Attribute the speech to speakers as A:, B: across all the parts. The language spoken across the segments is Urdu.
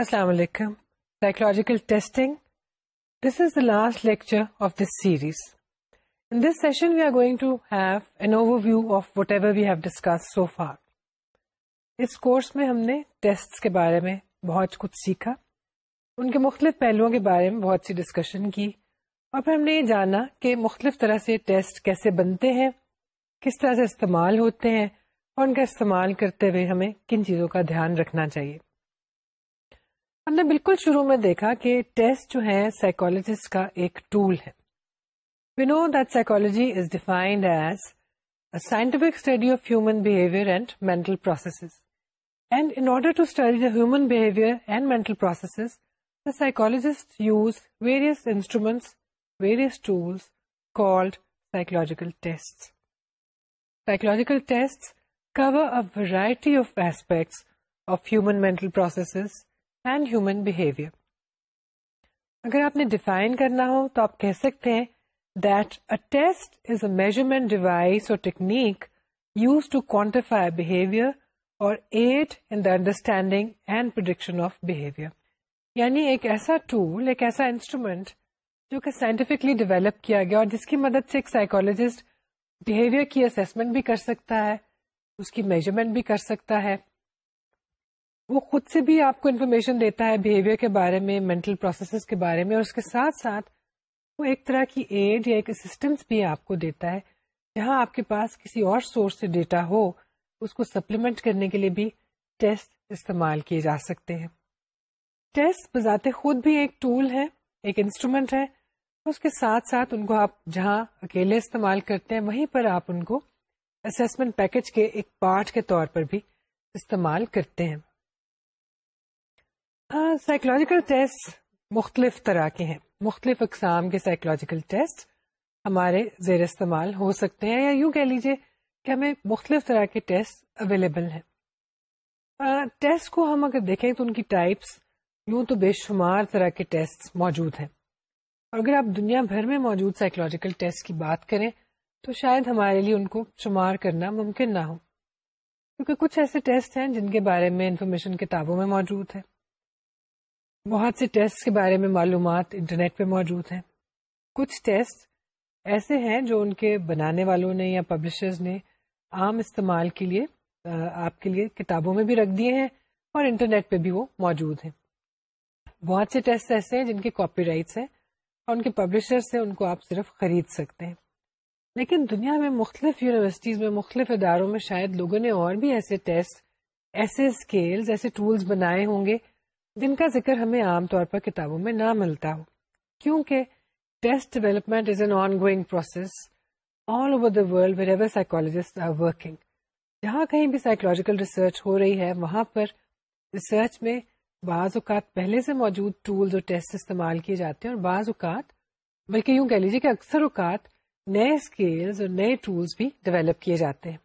A: السلام علیکم psychological testing this is the last lecture of this series in this session we are going to have an overview of whatever we have discuss so far us course میں ہم نے ٹیسٹ کے بارے میں بہت کچھ سیکھا۔ ان کے مختلف پہلوؤں کے بارے میں بہت سی ڈسکشن کی۔ اور پھر ہم نے یہ جانا کہ مختلف طرح سے ٹیسٹ کیسے بنتے ہیں، کس طرح سے استعمال ہوتے ہیں اور ان کا استعمال کرتے ہوئے ہمیں کن چیزوں کا دھیان رکھنا چاہیے۔ ہم نے بالکل شروع میں دیکھا کہ ٹیسٹ جو ہے سائیکولوجسٹ کا ایک ٹول ہے۔ We know that psychology is defined as scientific study of human behaviour and mental processes and in order to study the human behaviour and mental processes the psychologist use various instruments various tools called psychological test psychological test cover a variety of aspects of human mental processes and human behaviour اگر آپ نے ڈیفائن کرنا ہو تو آپ کہہ سکتے ہیں that a test is a measurement device or technique use to quantify behaviour or aid in the understanding and production of behaviour یعنی ایک ایسا ٹول ایک ایسا انسٹرومینٹ جو کہ سائنٹیفکلی ڈیولپ کیا گیا اور جس کی مدد سے ایک سائیکولوجسٹ بہیویئر کی اسسمنٹ بھی کر سکتا ہے، اس کی میجرمنٹ بھی کر سکتا ہے۔ وہ خود سے بھی آپ کو انفارمیشن دیتا ہے بہیویئر کے بارے میں مینٹل پروسیسز کے بارے میں، اور اس کے ساتھ ساتھ وہ ایک طرح کی ایڈ یا ایک اسسٹینس بھی آپ کو دیتا ہے. جہاں آپ کے پاس کسی اور سورس سے ڈیٹا ہو، اس کو سپلیمنٹ کرنے کے لیے بھی ٹیسٹ استعمال کیے جا سکتے ہیں. ٹیسٹ بذات خود بھی ایک ٹول ہے، ایک انسٹرومینٹ ہے، اس کے ساتھ ساتھ ان کو آپ جہاں اکیلے استعمال کرتے ہیں، وہیں پر آپ ان کو اسسمنٹ پیکج کے ایک پارٹ کے طور پر بھی استعمال کرتے ہیں۔ سائیکولوجیکل ٹیسٹ مختلف طرح کے ہیں۔ مختلف اقسام کے سائیکولوجیکل ٹیسٹ ہمارے زیر استعمال ہو سکتے ہیں یا یوں کہہ لیجیے کہ ہمیں مختلف طرح کے ٹیسٹ اویلیبل ہیں۔ ٹیسٹ کو ہم اگر دیکھیں تو ان کی ٹائپس یوں تو بے شمار طرح کے ٹیسٹ موجود ہیں۔ اور اگر آپ دنیا بھر میں موجود سائیکولوجیکل ٹیسٹ کی بات کریں تو شاید ہمارے لیے ان کو شمار کرنا ممکن نہ ہو۔ کیونکہ کچھ ایسے ٹیسٹ ہیں جن کے بارے میں انفارمیشن کتابوں میں موجود ہے۔ بہت سے ٹیسٹ کے بارے میں معلومات انٹرنیٹ پہ موجود ہیں۔ کچھ ٹیسٹ ایسے ہیں جو ان کے بنانے والوں نے یا پبلشرز نے عام استعمال کے لیے آپ کے لیے کتابوں میں بھی رکھ دیے ہیں اور انٹرنیٹ پہ بھی وہ موجود ہیں۔ بہت سے ٹیسٹ ایسے ہیں جن کے کاپی رائٹس ہیں اور ان کے پبلشر سے ان کو آپ صرف خرید سکتے ہیں۔ لیکن دنیا میں مختلف یونیورسٹیز میں، مختلف اداروں میں شاید لوگوں نے اور بھی ایسے ٹیسٹ، ایسے اسکیلز ایسے ٹولس بنائے ہوں گے جن کا ذکر ہمیں عام طور پر کتابوں میں نہ ملتا ہو، کیونکہ test development is an ongoing process all over the world wherever psychologist are working جہاں کہیں بھی سائیکولوجیکل ریسرچ ہو رہی ہے، وہاں پر ریسرچ میں بعض اوقات پہلے سے موجود ٹولز اور ٹیسٹ استعمال کیے جاتے ہیں اور بعض اوقات، بلکہ یوں کہہ لیجیے کہ اکثر اوقات نئے اسکیلز اور نئے ٹولس بھی ڈیولپ کیے جاتے ہیں۔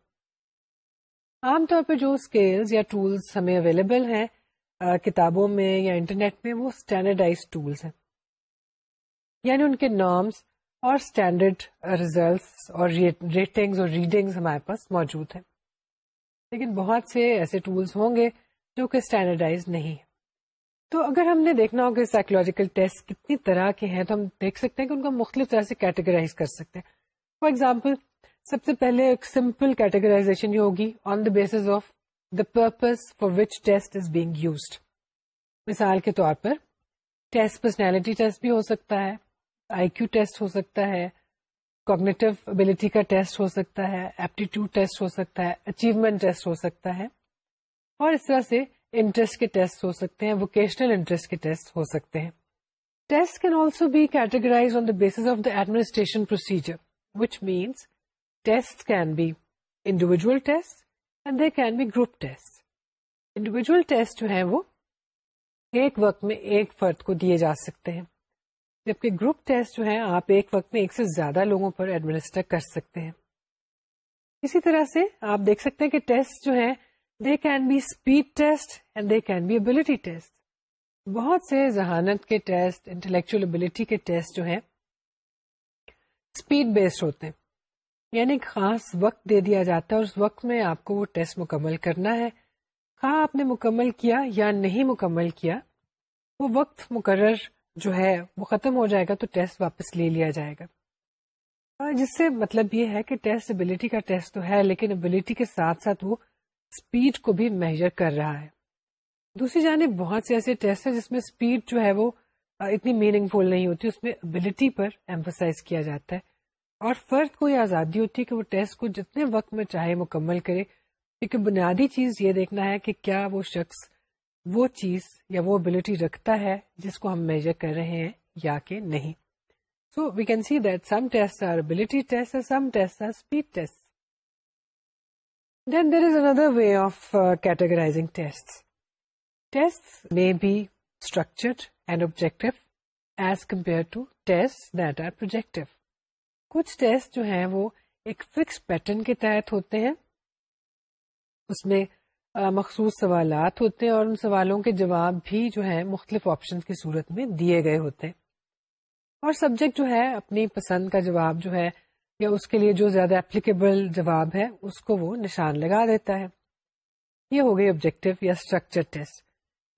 A: عام طور پر جو اسکیلز یا ٹولس ہمیں اویلیبل ہیں کتابوں میں یا انٹرنیٹ میں وہ اسٹینڈرڈائز ٹولس ہیں۔ یعنی ان کے نارمس اور اسٹینڈرڈ ریزلٹس اور ریٹنگز اور ریڈنگز ہمارے پاس موجود ہیں۔ لیکن بہت سے ایسے ٹولس ہوں گے جو کہ اسٹینڈرڈائز نہیں ہے تو اگر ہم نے دیکھنا ہو کہ سائیکولوجیکل ٹیسٹ کتنی طرح کے ہیں، تو ہم دیکھ سکتے ہیں کہ ان کو مختلف طرح سے کیٹیگرائز کر سکتے ہیں۔ فار ایگزامپل سب سے پہلے ایک سمپل کیٹیگرائزیشن یہ ہوگی on the basis of the purpose for which test is being used مثال کے طور پر ٹیسٹ پرسنالٹی ٹیسٹ بھی ہو سکتا ہے آئی کیو ٹیسٹ ہو سکتا ہے کوگنیٹو ابلیٹی کا ٹیسٹ ہو سکتا ہے ایپٹیٹیوڈ ٹیسٹ ہو سکتا ہے اچیومنٹ ٹیسٹ ہو سکتا ہے، اور اس طرح سے انٹرسٹ کے ٹیسٹ ہو سکتے ہیں ووکیشنل انٹرسٹ کے ٹیسٹ ہو سکتے ہیں. Test can also be categorize on the base of the administration procedure which means test can be individual test and they can be group test individual test جو ہے وہ ایک وقت میں ایک فرد کو دیے جا سکتے ہیں۔ جبکہ گروپ ٹیسٹ جو ہے آپ ایک وقت میں ایک سے زیادہ لوگوں پر ایڈمنسٹر کر سکتے ہیں۔ اسی طرح سے آپ دیکھ سکتے ہیں کہ ٹیسٹ جو ہے they can be speed test and they can be ability test بہت سے ذہانت کے ٹیسٹ انٹلیکچل ابلیٹی کے ٹیسٹ جو ہیں اسپیڈ بیسڈ ہوتے ہیں۔ یعنی خاص وقت دے دیا جاتا ہے اور اس وقت میں آپ کو وہ ٹیسٹ مکمل کرنا ہے۔ خواہ آپ نے مکمل کیا یا نہیں مکمل کیا، وہ وقت مقرر جو ہے وہ ختم ہو جائے گا تو ٹیسٹ واپس لے لیا جائے گا۔ ہاں، جس سے مطلب یہ ہے کہ ٹیسٹ ابلٹی کا ٹیسٹ تو ہے، لیکن ابلٹی کے ساتھ ساتھ وہ اسپیڈ کو بھی میجر کر رہا ہے۔ دوسری جانب، بہت سے ایسے ٹیسٹ ہیں جس میں اسپیڈ جو ہے وہ اتنی میننگ فل نہیں ہوتی، اس میں ابلٹی پر ایمفسائز کیا جاتا ہے۔ اور فرد کو یہ آزادی ہوتی ہے کہ وہ ٹیسٹ کو جتنے وقت میں چاہے مکمل کرے، کیونکہ بنیادی چیز یہ دیکھنا ہے کہ کیا وہ شخص وہ چیز یا وہ ابلٹی رکھتا ہے جس کو ہم میجر کر رہے ہیں یا کہ نہیں۔ So we can see that some test are ability test some test are speed test then there is another way of categorizing test test may be structured and objective as compare to test that are projective کچھ ٹیسٹ جو ہیں وہ ایک فکس پیٹرن کے تحت ہوتے ہیں۔ اس میں مخصوص سوالات ہوتے ہیں اور ان سوالوں کے جواب بھی جو ہے مختلف آپشن کی صورت میں دیے گئے ہوتے ہیں۔ اور سبجیکٹ جو ہے، اپنی پسند کا جواب جو ہے یا اس کے لیے جو زیادہ اپلیکیبل جواب ہے، اس کو وہ نشان لگا دیتا ہے۔ یہ ہو گئی آبجیکٹو یا اسٹرکچر ٹیسٹ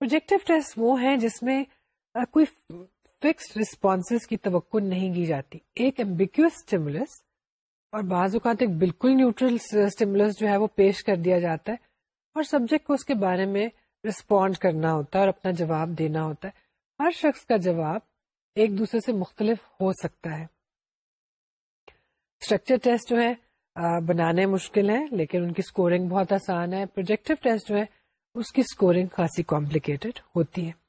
A: پروجیکٹو ٹیسٹ وہ ہیں جس میں کوئی فکس ریسپانس کی توقع نہیں کی جاتی۔ ایک ایمبیکیوس اسٹیمولس اور بعض اوقات ایک بالکل نیوٹرل اسٹیمولس جو ہے وہ پیش کر دیا جاتا ہے اور سبجیکٹ کو اس کے بارے میں رسپونڈ کرنا ہوتا ہے اور اپنا جواب دینا ہوتا ہے۔ ہر شخص کا جواب ایک دوسرے سے مختلف ہو سکتا ہے۔ اسٹرکچر ٹیسٹ جو ہے بنانے مشکل ہیں، لیکن ان کی اسکورنگ بہت آسان ہے۔ پروجیکٹو ٹیسٹ جو ہے، اس کی اسکورنگ خاصی کمپلیکیٹڈ ہوتی ہے۔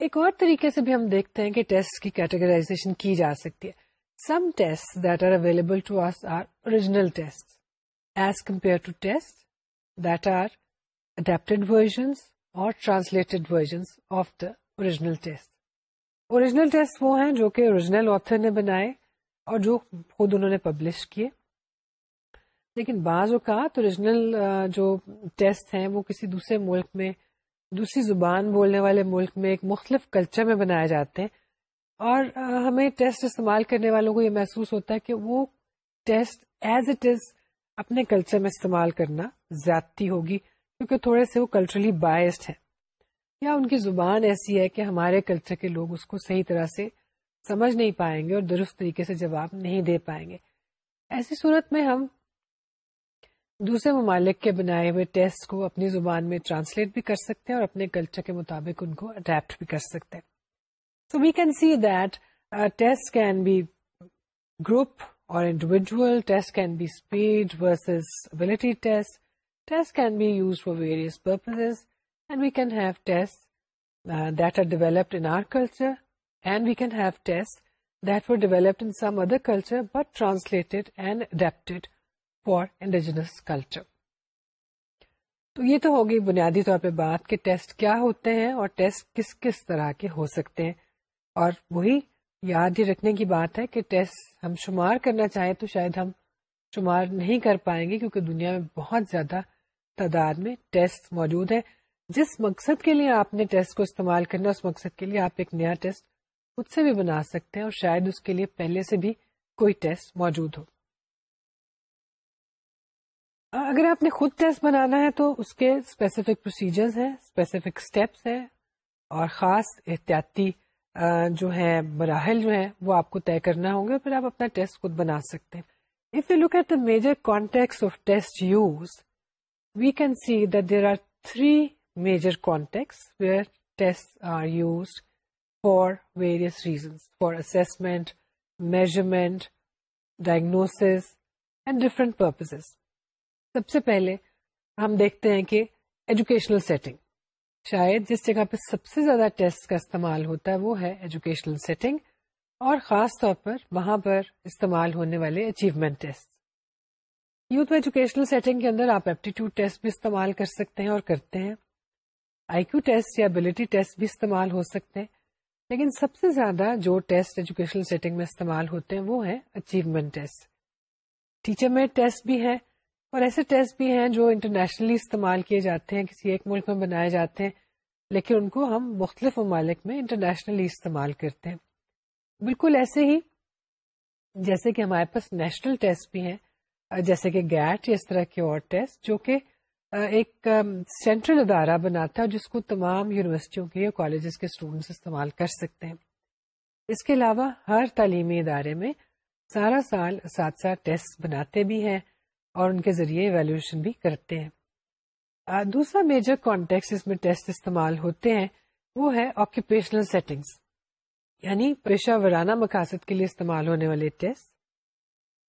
A: ایک اور طریقے سے بھی ہم دیکھتے ہیں کہ ٹیسٹ کی کیٹیگرائزیشن کی جا سکتی ہے۔ Some test that are available to us are original test as compare to test that are adapted versions or translated versions of the original test original test وہ ہیں جو کہ اوریجنل آتھر نے بنائے اور جو خود انہوں نے پبلش کیے۔ لیکن بعض اوقات اوریجنل جو ٹیسٹ ہیں وہ کسی دوسرے ملک میں دوسری زبان بولنے والے ملک میں ایک مختلف کلچر میں بنائے جاتے ہیں۔ اور ہمیں ٹیسٹ استعمال کرنے والوں کو یہ محسوس ہوتا ہے کہ وہ ٹیسٹ ایز اٹ از اپنے کلچر میں استعمال کرنا زیادتی ہوگی، کیونکہ تھوڑے سے وہ کلچرلی بائسڈ ہیں۔ یا ان کی زبان ایسی ہے کہ ہمارے کلچر کے لوگ اس کو صحیح طرح سے سمجھ نہیں پائیں گے اور درست طریقے سے جواب نہیں دے پائیں گے؟ ایسی صورت میں ہم دوسرے ممالک کے بنائے ہوئے ٹیسٹ کو اپنی زبان میں ٹرانسلیٹ بھی کر سکتے ہیں اور اپنے کلچر کے مطابق ان کو اڈیپٹ بھی کر سکتے ہیں۔ So we can see that test can be group or individual test can be speed versus ability test test can be use for various purpose and we can have test that are developed in our culture and we can have test that were developed in some other culture but translated and adapted for indigenous culture تو یہ تو ہوگی بنیادی طور پہ بات کہ ٹیسٹ کیا ہوتے ہیں اور ٹیسٹ کس کس طرح کے ہو سکتے ہیں۔ اور وہی یاد ہی رکھنے کی بات ہے کہ ٹیسٹ ہم شمار کرنا چاہیں تو شاید ہم شمار نہیں کر پائیں گے کیونکہ دنیا میں بہت زیادہ تعداد میں ٹیسٹ موجود ہے جس مقصد کے لیے آپ نے ٹیسٹ کو استعمال کرنا اس مقصد کے لیے آپ ایک نیا ٹیسٹ خود سے بھی بنا سکتے ہیں اور شاید اس کے لیے پہلے سے بھی کوئی ٹیسٹ موجود ہو۔ اگر آپ نے خود ٹیسٹ بنانا ہے تو اس کے اسپیسیفک پروسیجرز ہیں اسپیسیفک اسٹیپس ہیں اور خاص احتیاطی جو ہے مراحل جو ہیں، وہ آپ کو طے کرنا ہوں گے، پھر آپ اپنا ٹیسٹ خود بنا سکتے ہیں۔ If you look at the major contexts of test use we can see that there are three major contexts where test are use for various reasons for assessment measurement diagnosis and different purposes سب سے پہلے ہم دیکھتے ہیں کہ ایجوکیشنل سیٹنگ شاید جس جگہ پہ سب سے زیادہ ٹیسٹ کا استعمال ہوتا ہے وہ ہے ایجوکیشنل سیٹنگ اور خاص طور پر وہاں پر استعمال ہونے والے achievement test youth educational setting کے اندر آپ ایپٹیٹیوڈ ٹیسٹ بھی استعمال کر سکتے ہیں اور کرتے ہیں۔ آئی کیو ٹیسٹ یا ابلیٹی ٹیسٹ بھی استعمال ہو سکتے ہیں۔ لیکن سب سے زیادہ جو ٹیسٹ ایجوکیشنل سیٹنگ میں استعمال ہوتے ہیں وہ ہے اچیومنٹ ٹیسٹ ٹیچر میں ٹیسٹ بھی ہے اور ایسے ٹیسٹ بھی ہیں جو انٹرنیشنلی استعمال کیے جاتے ہیں، کسی ایک ملک میں بنائے جاتے ہیں، لیکن ان کو ہم مختلف ممالک میں انٹرنیشنلی استعمال کرتے ہیں۔ بالکل ایسے ہی جیسے کہ ہمارے پاس نیشنل ٹیسٹ بھی ہیں، جیسے کہ گیٹ یا اس طرح کے اور ٹیسٹ، جو کہ ایک سینٹرل ادارہ بناتا ہے، جس کو تمام یونیورسٹیوں کے کالجز کے اسٹوڈینٹس استعمال کر سکتے ہیں۔ اس کے علاوہ ہر تعلیمی ادارے میں سارا سال اساتذہ ٹیسٹ بناتے بھی ہیں۔ اور ان کے ذریعے ایویلویشن بھی کرتے ہیں۔ دوسرا میجر کانٹیکس اس میں ٹیسٹ استعمال ہوتے ہیں، وہ ہے آکوپیشنل سیٹنگس یعنی پیشہ ورانہ مقاصد کے لیے استعمال ہونے والے ٹیسٹ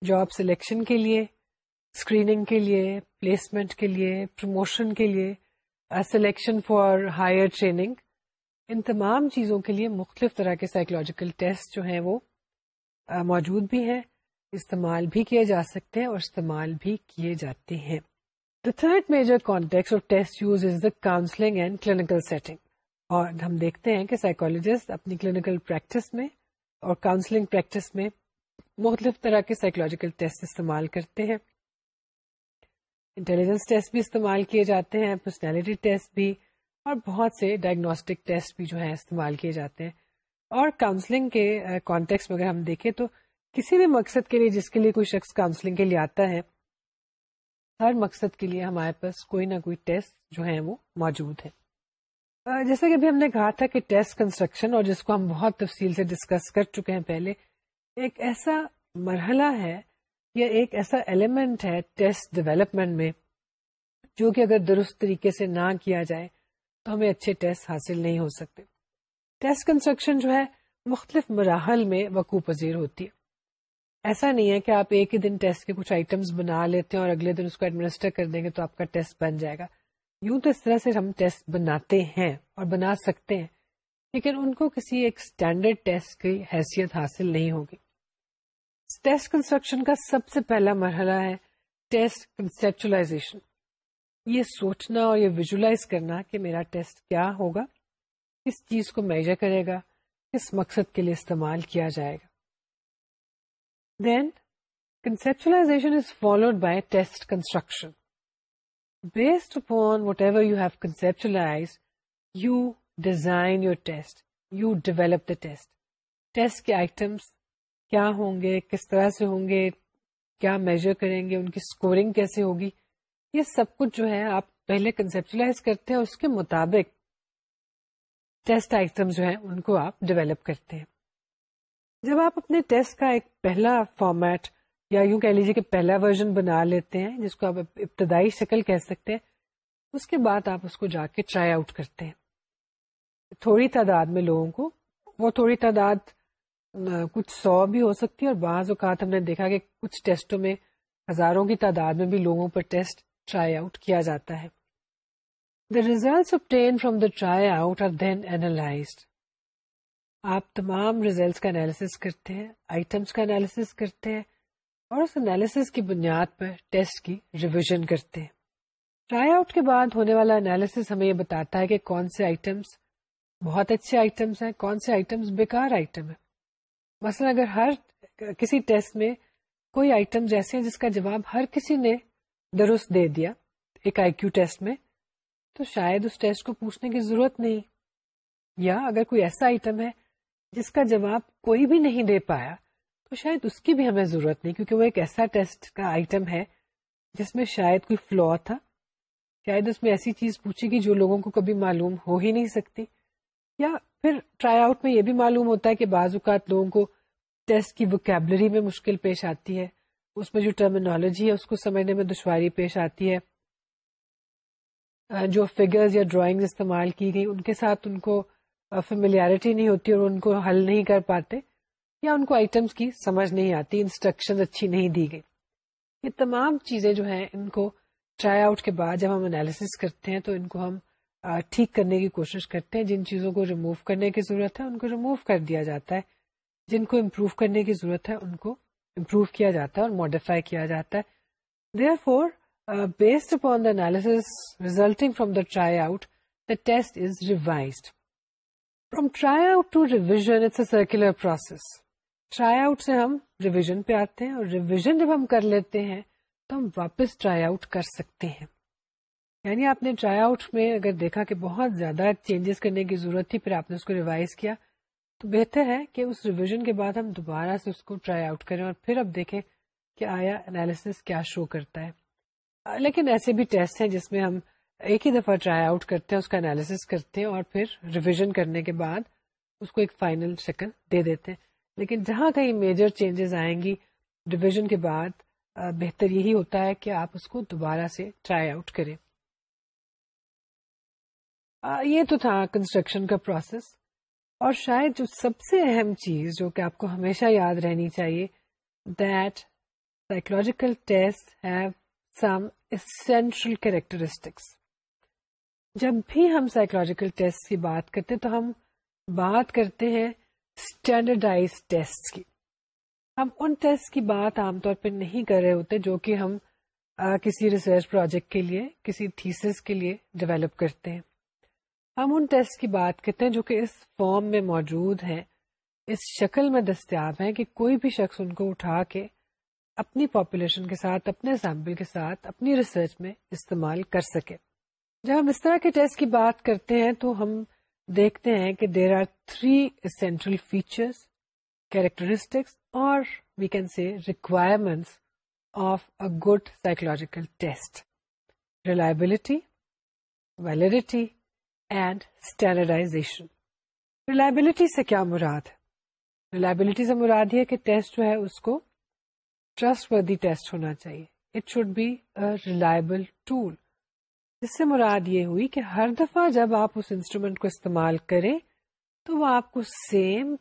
A: جاب سلیکشن کے لیے اسکریننگ کے لیے پلیسمنٹ کے لیے پروموشن کے لیے سلیکشن فار ہائر ٹریننگ ان تمام چیزوں کے لیے مختلف طرح کے سائیکولوجیکل ٹیسٹ جو ہیں وہ موجود بھی ہیں۔ استعمال بھی کیے جا سکتے ہیں اور استعمال بھی کیے جاتے ہیں۔ The third major contexts of test use is the counselling and clinical setting اور ہم دیکھتے ہیں کہ سائیکولوجسٹ اپنی کلینکل پریکٹس میں اور کاؤنسلنگ پریکٹس میں مختلف طرح کے سائیکولوجیکل ٹیسٹ استعمال کرتے ہیں۔ انٹیلیجنس ٹیسٹ بھی استعمال کیے جاتے ہیں پرسنالٹی ٹیسٹ بھی اور بہت سے ڈائگنوسٹک ٹیسٹ بھی جو ہے استعمال کیے جاتے ہیں۔ اور کاؤنسلنگ کے uh, کانٹیکس میں اگر ہم دیکھیں تو کسی بھی مقصد کے لیے جس کے لیے کوئی شخص کاؤنسلنگ کے لیے آتا ہے، ہر مقصد کے لیے ہمارے پاس کوئی نہ کوئی ٹیسٹ جو ہے وہ موجود ہے جیسا کہ ابھی ہم نے کہا تھا کہ ٹیسٹ کنسٹرکشن اور جس کو ہم بہت تفصیل سے ڈسکس کر چکے ہیں پہلے، ایک ایسا مرحلہ ہے یا ایک ایسا ایلیمنٹ ہے ٹیسٹ ڈیولپمنٹ میں جو کہ اگر درست طریقے سے نہ کیا جائے تو ہمیں اچھے ٹیسٹ حاصل نہیں ہو سکتے۔ ٹیسٹ کنسٹرکشن جو ہے مختلف مراحل میں وقوع پذیر ہوتی ہے۔ ایسا نہیں ہے کہ آپ ایک ہی دن ٹیسٹ کے کچھ آئٹمس بنا لیتے ہیں اور اگلے دن اس کو ایڈمنسٹر کر دیں گے تو آپ کا ٹیسٹ بن جائے گا۔ یوں تو اس طرح سے ہم ٹیسٹ بناتے ہیں اور بنا سکتے ہیں، لیکن ان کو کسی ایک اسٹینڈرڈ ٹیسٹ کی حیثیت حاصل نہیں ہوگی۔ ٹیسٹ کنسٹرکشن کا سب سے پہلا مرحلہ ہے ٹیسٹ کنسپچلائزیشن یہ سوچنا اور یہ ویژلائز کرنا کہ میرا ٹیسٹ کیا ہوگا، کس چیز کو میجر کرے گا، کس مقصد کے لیے استعمال کیا جائے گا۔ Then conceptualization is followed by test construction based upon whatever you have conceptualize you design your test you develop the test test کے آئٹمس کیا ہوں گے کس طرح سے ہوں گے کیا میجر کریں گے ان کی اسکورنگ کیسے ہوگی یہ سب کچھ جو ہے آپ پہلے کنسپچلائز کرتے ہیں اس کے مطابق ٹیسٹ آئٹم جو ہیں ان کو آپ ڈیولپ کرتے ہیں جب آپ اپنے ٹیسٹ کا ایک پہلا فارمیٹ یا یوں کہہ لیجیے کہ پہلا ورژن بنا لیتے ہیں، جس کو آپ ابتدائی شکل کہہ سکتے ہیں، اس کے بعد آپ اس کو جا کے ٹرائی آؤٹ کرتے ہیں۔ تھوڑی تعداد میں لوگوں کو، وہ تھوڑی تعداد کچھ سو بھی ہو سکتی ہے اور بعض اوقات ہم نے دیکھا کہ کچھ ٹیسٹوں میں ہزاروں کی تعداد میں بھی لوگوں پر ٹیسٹ ٹرائی آؤٹ کیا جاتا ہے۔ The result obtained from the try out are then analysed آپ تمام ریزلٹس کا انالیس کرتے ہیں آئٹمس کا انالیس کرتے ہیں اور اس انالیس کی بنیاد پر ٹیسٹ کی ریویژن کرتے ہیں۔ ٹرائی آؤٹ کے بعد ہونے والا انالیس ہمیں یہ بتاتا ہے کہ کون سے آئٹمس بہت اچھے آئٹمس ہیں، کون سے آئٹمس بیکار آئٹم ہیں۔ مثلا اگر ہر کسی ٹیسٹ میں کوئی آئٹم جیسے ہیں جس کا جواب ہر کسی نے درست دے دیا ایک آئی کیو ٹیسٹ میں، تو شاید اس ٹیسٹ کو پوچھنے کی ضرورت نہیں۔ یا اگر کوئی ایسا آئٹم ہے جس کا جواب کوئی بھی نہیں دے پایا، تو شاید اس کی بھی ہمیں ضرورت نہیں، کیونکہ وہ ایک ایسا ٹیسٹ کا آئٹم ہے جس میں شاید کوئی فلو تھا۔ شاید اس میں ایسی چیز پوچھی گی جو لوگوں کو کبھی معلوم ہو ہی نہیں سکتی۔ یا پھر ٹرائی آؤٹ میں یہ بھی معلوم ہوتا ہے کہ بعض اوقات لوگوں کو ٹیسٹ کی وکیبلری میں مشکل پیش آتی ہے۔ اس میں جو ٹرمینالوجی ہے، اس کو سمجھنے میں دشواری پیش آتی ہے۔ جو فگرز یا ڈرائنگ استعمال کی گئی، ان کے ساتھ ان کو فیملیرٹی نہیں ہوتی اور ان کو حل نہیں کر پاتے، یا ان کو آئٹمس کی سمجھ نہیں آتی انسٹرکشن اچھی نہیں دی گئی۔ یہ تمام چیزیں جو ہیں، ان کو ٹرائی آؤٹ کے بعد جب ہم انالیس کرتے ہیں تو ان کو ہم ٹھیک کرنے کی کوشش کرتے ہیں۔ جن چیزوں کو ریموو کرنے کی ضرورت ہے، ان کو ریموو کر دیا جاتا ہے۔ جن کو امپروو کرنے کی ضرورت ہے، ان کو امپروو کیا جاتا ہے اور ماڈیفائی کیا جاتا ہے۔ Therefore based upon the analysis resulting from the try out the test is revised from try out to revision it's a circular process try out سے ہم ریویژن پہ آتے ہیں اور ریویژن جب ہم کر لیتے ہیں تو ہم واپس ٹرائی آؤٹ کر سکتے ہیں یعنی آپ نے ٹرائی آؤٹ میں اگر دیکھا کہ بہت زیادہ چینجز کرنے کی ضرورت تھی پھر آپ نے اس کو ریوائز کیا تو بہتر ہے کہ اس ریویژن کے بعد ہم دوبارہ سے اس کو ٹرائی آؤٹ کریں اور پھر اب دیکھیں کہ آیا انالیس کیا شو کرتا ہے لیکن ایسے بھی ٹیسٹ ہیں جس میں ہم ایک ہی دفعہ ٹرائی آؤٹ کرتے ہیں، اس کا انالیس کرتے ہیں اور پھر ریویژن کرنے کے بعد اس کو ایک فائنل شکل دے دیتے ہیں۔ لیکن جہاں کہیں میجر چینجز آئیں گی ریویژن کے بعد بہتر یہی ہوتا ہے کہ آپ اس کو دوبارہ سے ٹرائی آؤٹ کریں۔ یہ تو تھا کنسٹرکشن کا پروسیس اور شاید جو سب سے اہم چیز جو کہ آپ کو ہمیشہ یاد رہنی چاہیے that psychological test have some essential characteristics جب بھی ہم سائیکولوجیکل ٹیسٹ کی بات کرتے تو ہم بات کرتے ہیں اسٹینڈرڈائز ٹیسٹ کی۔ ہم ان ٹیسٹ کی بات عام طور پہ نہیں کر رہے ہوتے جو کہ ہم آ, کسی ریسرچ پروجیکٹ کے لیے کسی تھیسس کے لیے ڈیولپ کرتے ہیں۔ ہم ان ٹیسٹ کی بات کرتے ہیں جو کہ اس فارم میں موجود ہیں۔ اس شکل میں دستیاب ہیں کہ کوئی بھی شخص ان کو اٹھا کے اپنی پاپولیشن کے ساتھ اپنے سیمپل کے ساتھ اپنی ریسرچ میں استعمال کر سکے۔ جب ہم اس طرح کے ٹیسٹ کی بات کرتے ہیں تو ہم دیکھتے ہیں کہ there are three essential features characteristics اور we can see requirements of a good psychological test reliability validity and standardization reliability سے کیا مراد ریلائبلٹی سے مراد یہ کہ ٹیسٹ جو ہے اس کو ٹرسٹ وردی ٹیسٹ ہونا چاہیے. It should be a reliable tool جس سے مراد یہ ہوئی کہ ہر دفعہ جب آپ اس انسٹرومینٹ کو استعمال کریں تو وہ آپ کو سیم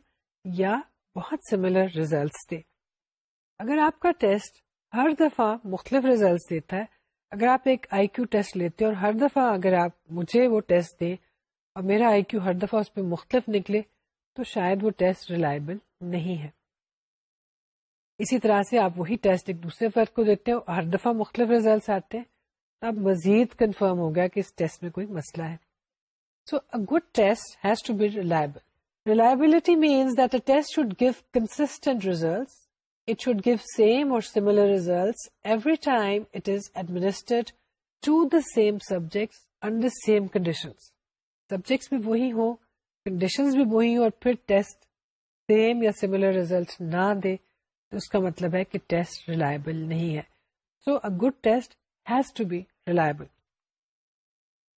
A: یا بہت سملر ریزلٹس دے۔ اگر آپ کا ٹیسٹ ہر دفعہ مختلف ریزلٹس دیتا ہے، اگر آپ ایک آئی کیو ٹیسٹ لیتے اور ہر دفعہ اگر آپ مجھے وہ ٹیسٹ دیں اور میرا آئی کیو ہر دفعہ اس پہ مختلف نکلے تو شاید وہ ٹیسٹ ریلائبل نہیں ہے۔ اسی طرح سے آپ وہی ٹیسٹ ایک دوسرے فرد کو دیتے ہیں اور ہر دفعہ مختلف ریزلٹس آتے ہیں۔ اب مزید کنفرم ہو گیا کہ اس ٹیسٹ میں کوئی مسئلہ ہے۔ So a good test has to be reliable reliability means that a test should give constant results it should give same or similar results every time it is administered to the same subjects under same condition subjects بھی وہی ہوں کنڈیشنز بھی وہی ہوں اور پھر ٹیسٹ سیم یا سملر ریزلٹ نہ دے تو اس کا مطلب ہے کہ ٹیسٹ ریلائبل نہیں ہے۔ So a good test has to be reliable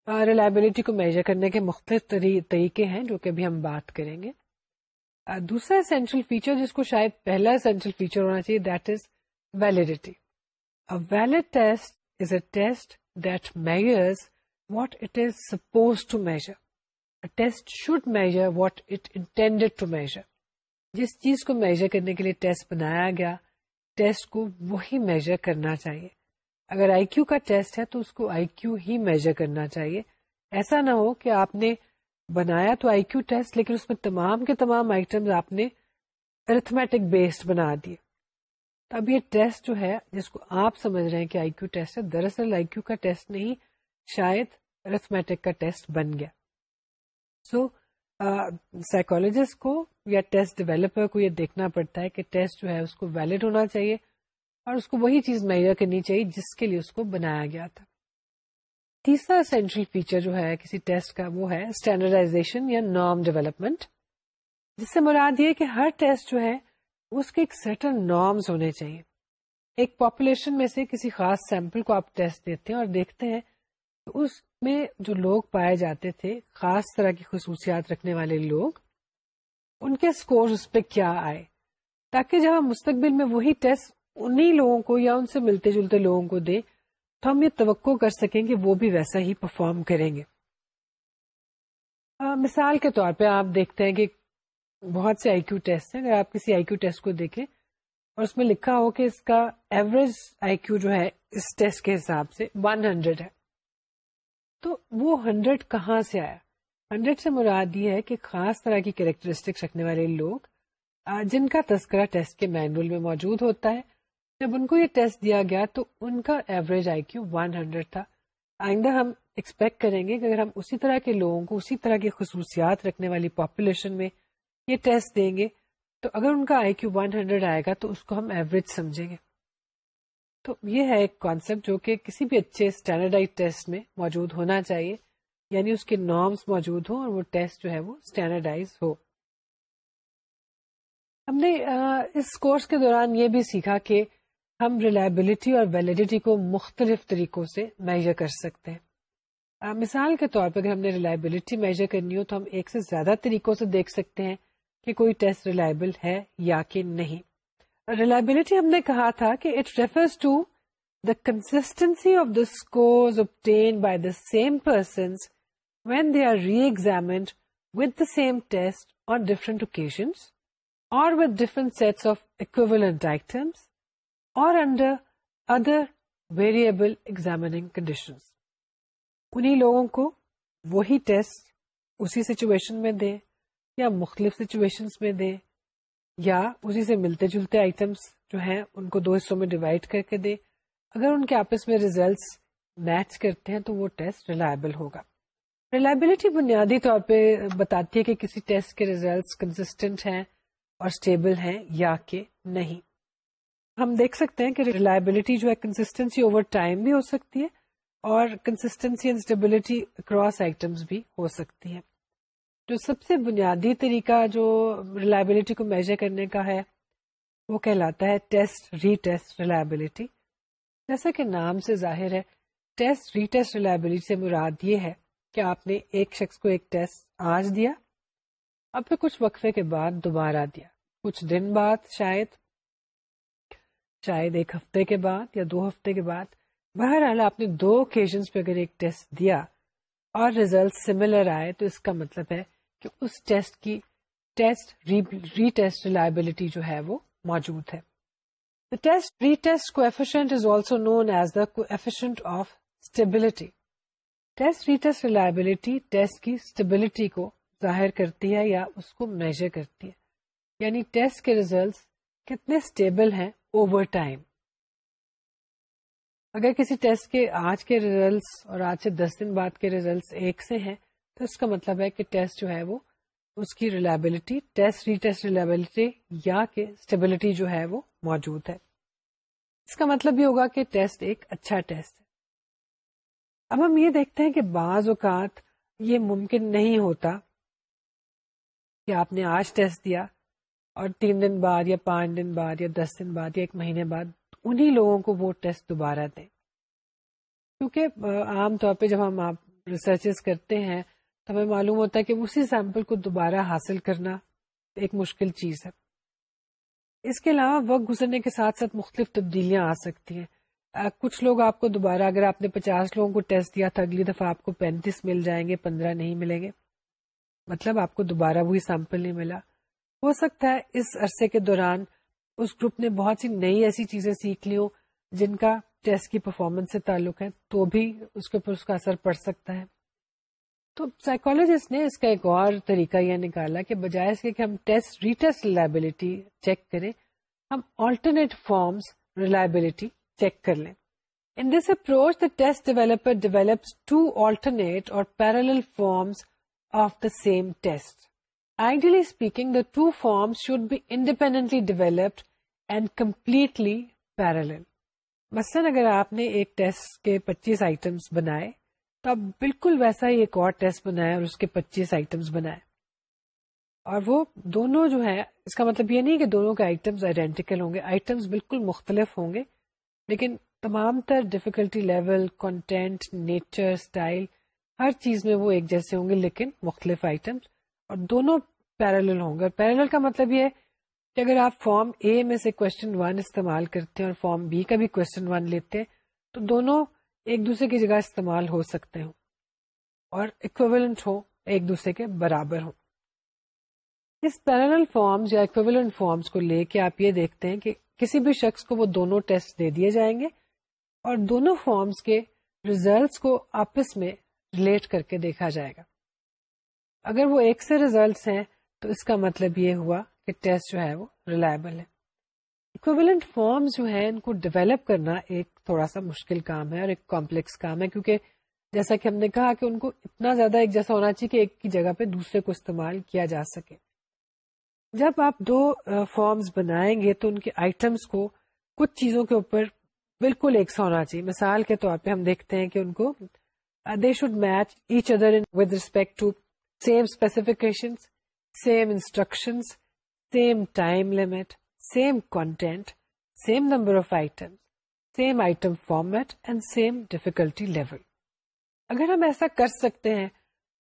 A: reliability کو میجر کرنے کے مختلف طریقے ہیں جو کہ ابھی ہم بات کریں گے. Uh, دوسرا اسینشل فیچر جس کو شاید پہلا اسینشل فیچر ہونا چاہیے that is validity valid test is a test that measures what it is suppose to measure test should measure what it intended to measure جس چیز کو میجر کرنے کے لیے ٹیسٹ بنایا گیا ٹیسٹ کو وہی میجر کرنا چاہیے. اگر آئی کیو کا ٹیسٹ ہے تو اس کو آئی کیو ہی میجر کرنا چاہیے۔ ایسا نہ ہو کہ آپ نے بنایا تو آئی کیو ٹیسٹ، لیکن اس میں تمام کے تمام آئٹم آپ نے ارتھمیٹک بیسڈ بنا دیے۔ تو اب یہ ٹیسٹ جو ہے، جس کو آپ سمجھ رہے ہیں کہ آئی کیو ٹیسٹ ہے، دراصل آئی کیو کا ٹیسٹ نہیں، شاید ارتھمیٹک کا ٹیسٹ بن گیا۔ سو سائیکولوجسٹ کو یا ٹیسٹ ڈیولپر کو یہ دیکھنا پڑتا ہے کہ ٹیسٹ جو ہے، اس کو ویلڈ ہونا چاہیے۔ اور اس کو وہی چیز میجر کرنی چاہیے جس کے لیے اس کو بنایا گیا تھا۔ تیسرا سینٹرل فیچر جو ہے کسی ٹیسٹ کا وہ ہے اسٹینڈرڈائزیشن یا نارم ڈیولپمنٹ جس سے مراد یہ کہ ہر ٹیسٹ جو ہے اس کے ایک سرٹن نارمز ہونے چاہیے۔ ایک پاپولیشن میں سے کسی خاص سیمپل کو آپ ٹیسٹ دیتے ہیں اور دیکھتے ہیں تو اس میں جو لوگ پائے جاتے تھے، خاص طرح کی خصوصیات رکھنے والے لوگ، ان کے اسکور اس پہ کیا آئے؟ تاکہ جب ہم مستقبل میں وہی ٹیسٹ انہیں لوگوں کو یا ان سے ملتے جلتے لوگوں کو دے تو ہم یہ توقع کر سکیں گے وہ بھی ویسا ہی پرفارم کریں گے۔ مثال کے طور پہ آپ دیکھتے ہیں کہ بہت سے آئی کیو ٹیسٹ ہیں۔ اگر آپ کسی آئی کیو ٹیسٹ کو دیکھیں اور اس میں لکھا ہو کہ اس کا ایوریج آئی کیو جو ہے اس ٹیسٹ کے حساب سے ون ہنڈریڈ ہے۔ تو وہ ہنڈریڈ کہاں سے آیا؟ ہنڈریڈ سے مراد یہ ہے کہ خاص طرح کی کیریکٹرسٹک رکھنے والے لوگ جن کا تذکرہ ٹیسٹ کے مینول میں موجود ہوتا ہے جب ان کو یہ ٹیسٹ دیا گیا تو ان کا average I Q one hundred تھا۔ آئندہ ہم ایکسپیکٹ کریں گے کہ اگر ہم اسی طرح کے لوگوں کو اسی طرح کی خصوصیات رکھنے والی پاپولیشن میں یہ ٹیسٹ دیں گے تو اگر ان کا آئی کیو ون ہنڈریڈ آئے گا تو اس کو ہم ایوریج سمجھیں گے۔ تو یہ ہے ایک کانسیپٹ جو کہ کسی بھی اچھے اسٹینڈرڈائز ٹیسٹ میں موجود ہونا چاہیے۔ یعنی اس کے نارمس موجود ہوں اور وہ ٹیسٹ جو ہے وہ اسٹینڈرڈائز ہو۔ ہم نے اس کورس کے دوران یہ بھی سیکھا کہ ہم ریلائبلٹی اور ویلڈیٹی کو مختلف طریقوں سے میجر کر سکتے ہیں۔ مثال کے طور پہ اگر ہم نے ریلائبلٹی میجر کرنی ہو تو ہم ایک سے زیادہ طریقوں سے دیکھ سکتے ہیں کہ کوئی ٹیسٹ ریلائبل ہے یا کہ نہیں۔ ریلائبلٹی ہم نے کہا تھا کہ it refers to the consistency of the score obtained by the same persons when they are re examined with the same test on different occasions or with different sets of equivalent items or under other variable examining condition انہیں لوگوں کو وہی ٹیسٹ اسی سچویشن میں دے یا مختلف سچویشن میں دے یا اسی سے ملتے جلتے آئٹمس جو ہیں ان کو دو حصوں میں ڈیوائڈ کر کے دے اگر ان کے آپس میں ریزلٹس میچ کرتے ہیں تو وہ ٹیسٹ ریلائبل ہوگا۔ ریلائبلٹی بنیادی طور پہ بتاتی ہے کہ کسی ٹیسٹ کے ریزلٹس کنسسٹینٹ ہیں اور اسٹیبل ہیں یا کہ نہیں۔ ہم دیکھ سکتے ہیں کہ ریلائبلٹی جو ہے کنسٹینسی اوور ٹائم بھی ہو سکتی ہے اور consistency and stability across items بھی ہو سکتی ہے جو سب سے بنیادی طریقہ جو ریلائبلٹی کو میجر کرنے کا ہے، وہ کہلاتا ہے ٹیسٹ ری ٹیسٹ ریلائبلٹی جیسا کہ نام سے ظاہر ہے ٹیسٹ ری ٹیسٹ ریلائبلٹی سے مراد یہ ہے کہ آپ نے ایک شخص کو ایک ٹیسٹ آج دیا، اب پھر کچھ وقفے کے بعد دوبارہ دیا۔ کچھ دن بعد شاید شاید ایک ہفتے کے بعد یا دو ہفتے کے بعد، بہرحال آپ نے دو اوکیزن پہ اگر ایک ٹیسٹ دیا اور ریزلٹ سملر آئے، تو اس کا مطلب ہے کہ اس ٹیسٹ کی ٹیسٹ ری ٹیسٹ ریلائبلٹی جو ہے وہ موجود ہے۔ ٹیسٹ ری ٹیسٹ کو efficient is also known as the coefficient of stability test re test reliability test کی اسٹیبلٹی کو ظاہر کرتی ہے یا اس کو میجر کرتی ہے۔ یعنی ٹیسٹ کے ریزلٹس کتنے اسٹیبل ہیں اوور ٹائم اگر کسی ٹیسٹ کے آج کے ریزلٹس اور آج سے دس دن بعد کے ریزلٹس ایک سے ہیں، تو اس کا مطلب ہے کہ ٹیسٹ جو ہے وہ، اس کی reliability test re test reliability یا کہ اسٹیبلٹی جو ہے وہ موجود ہے۔ اس کا مطلب یہ ہوگا کہ ٹیسٹ ایک اچھا ٹیسٹ ہے۔ اب ہم یہ دیکھتے ہیں کہ بعض اوقات یہ ممکن نہیں ہوتا کہ آپ نے آج ٹیسٹ دیا اور تین دن بعد یا پانچ دن بعد یا دس دن بعد یا ایک مہینے بعد انہی لوگوں کو وہ ٹیسٹ دوبارہ دیں۔ کیونکہ عام طور پہ جب ہم آپ ریسرچ کرتے ہیں، تو ہمیں معلوم ہوتا ہے کہ اسی سیمپل کو دوبارہ حاصل کرنا ایک مشکل چیز ہے۔ اس کے علاوہ وقت گزرنے کے ساتھ ساتھ مختلف تبدیلیاں آ سکتی ہیں۔ کچھ لوگ آپ کو دوبارہ، اگر آپ نے پچاس لوگوں کو ٹیسٹ دیا تھا اگلی دفعہ آپ کو پینتیس مل جائیں گے، پندرہ نہیں ملیں گے۔ مطلب آپ کو دوبارہ وہی سیمپل نہیں ملا۔ ہو سکتا ہے اس عرصے کے دوران اس گروپ نے بہت سی نئی ایسی چیزیں سیکھ لی ہوں جن کا ٹیسٹ کی پرفارمنس سے تعلق ہے، تو بھی اس کے اوپر اس کا اثر پڑ سکتا ہے۔ تو سائیکولوجسٹ نے اس کا ایک اور طریقہ یہ نکالا کہ بجائے اس کے کہ ہم test re test reliability check کریں، ہم آلٹرنیٹ فارمس ریلائبلٹی چیک کر لیں۔ In this approach the test developer develops two alternate or parallel forms of the same test Ideally speaking, the two forms should be independently developed and completely parallel. مثلاً اگر آپ نے ایک ٹیسٹ کے پچیس آئٹمس بنائے تو آپ بالکل ویسا ہی ایک اور ٹیسٹ بنائے اور اس کے پچیس آئٹمس بنائے اور وہ دونوں جو ہے اس کا مطلب یہ نہیں کہ دونوں کے آئٹمس آئیڈینٹیکل ہوں گے آئٹمس بالکل مختلف ہوں گے لیکن تمام تر difficulty level content nature style ہر چیز میں وہ ایک جیسے ہوں گے لیکن مختلف آئٹمس اور دونوں پیرل ہوں گے۔ اور پیرل کا مطلب یہ کہ اگر آپ فارم اے میں سے کوشچن ون استعمال کرتے ہیں اور فارم بی کا بھی کوشچن ون لیتے ہیں، تو دونوں ایک دوسرے کی جگہ استعمال ہو سکتے ہوں۔ اور اکویولنٹ ہو ایک دوسرے کے برابر ہوں۔ اس پیرل فارمز یا اکویولنٹ فارمز کو لے کے آپ یہ دیکھتے ہیں کہ کسی بھی شخص کو وہ دونوں ٹیسٹ دے دیے جائیں گے اور دونوں فارمز کے ریزلٹس کو آپس میں ریلیٹ کر کے دیکھا جائے گا۔ اگر وہ ایک سے ریزلٹس ہیں، تو اس کا مطلب یہ ہوا کہ ٹیسٹ جو ہے وہ ریلائبل ہے۔ اکویولنٹ فارمز جو ہے ان کو ڈیولپ کرنا ایک تھوڑا سا مشکل کام ہے اور ایک کمپلیکس کام ہے، کیونکہ جیسا کہ ہم نے کہا کہ ان کو اتنا زیادہ ایک جیسا ہونا چاہیے کہ ایک کی جگہ پہ دوسرے کو استعمال کیا جا سکے۔ جب آپ دو فارمز بنائیں گے، تو ان کے آئٹمس کو کچھ چیزوں کے اوپر بالکل ایک سا ہونا چاہیے۔ مثال کے طور پہ ہم دیکھتے ہیں کہ ان کو they should match each other with respect to same specification same instruction same time limit same content same number of items, same item format and same difficulty level. اگر ہم ایسا کر سکتے ہیں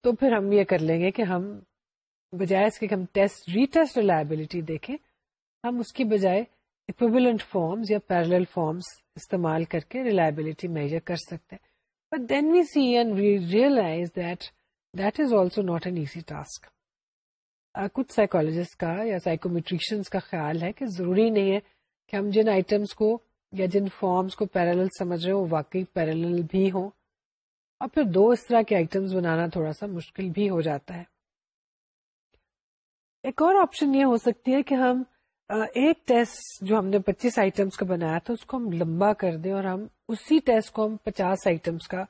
A: تو پھر ہم یہ کر لیں گے کہ ہم بجائے اس کے ہم ٹیسٹ ری ٹیسٹ ریلائبلٹی دیکھیں ہم اس کی بجائے اکویبلنٹ فارمز یا پیرل فارمز استعمال کر کے ریلائبلٹی میجر کر سکتے ہیں but then we see and we realize that that is also not an easy task کچھ سائیکولوجسٹ کا یا سائیکومیٹریشنس کا خیال ہے کہ ضروری نہیں ہے کہ ہم جن آئٹمس کو یا جن فارمس کو پیرل سمجھ رہے ہو واقعی پیرل بھی ہوں۔ اور پھر دو اس طرح کے آئٹمس بنانا تھوڑا سا مشکل بھی ہو جاتا ہے۔ ایک اور آپشن یہ ہو سکتی ہے کہ ہم ایک ٹیسٹ جو ہم نے پچیس آئٹمس کا بنایا تھا، اس کو ہم لمبا کر دیں اور ہم اسی ٹیسٹ کو ہم پچاس آئٹمس کا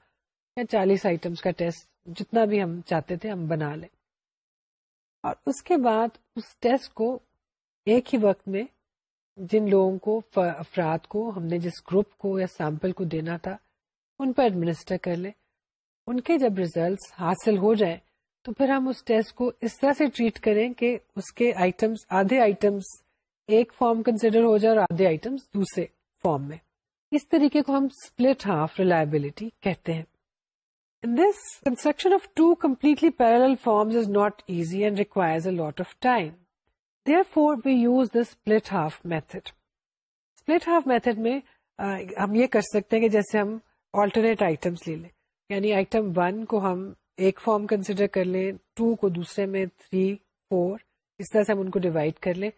A: یا چالیس آئٹمس کا ٹیسٹ جتنا بھی ہم چاہتے تھے ہم بنا لیں۔ اور اس کے بعد اس ٹیسٹ کو ایک ہی وقت میں جن لوگوں کو افراد کو، ہم نے جس گروپ کو یا سیمپل کو دینا تھا، ان پر ایڈمنسٹر کر لیں۔ ان کے جب ریزلٹس حاصل ہو جائیں، تو پھر ہم اس ٹیسٹ کو اس طرح سے ٹریٹ کریں کہ اس کے آئٹمس آدھے آئٹمس ایک فارم کنسیڈر ہو جائے اور آدھے آئٹمس دوسرے فارم میں۔ اس طریقے کو ہم اسپلٹ ہاف ریلائبلٹی کہتے ہیں۔ This construction of two completely parallel forms is not easy and requires a lot of time therefore we use the split half method split half method میں ہم یہ کر سکتے ہیں کہ جیسے ہم آلٹرنیٹ آئٹمس لے لیں یعنی آئٹم ون کو ہم ایک فارم کنسیڈر کر لیں ٹو کو دوسرے میں تھری فور اس طرح سے ہم ان کو ڈیوائڈ کر لیں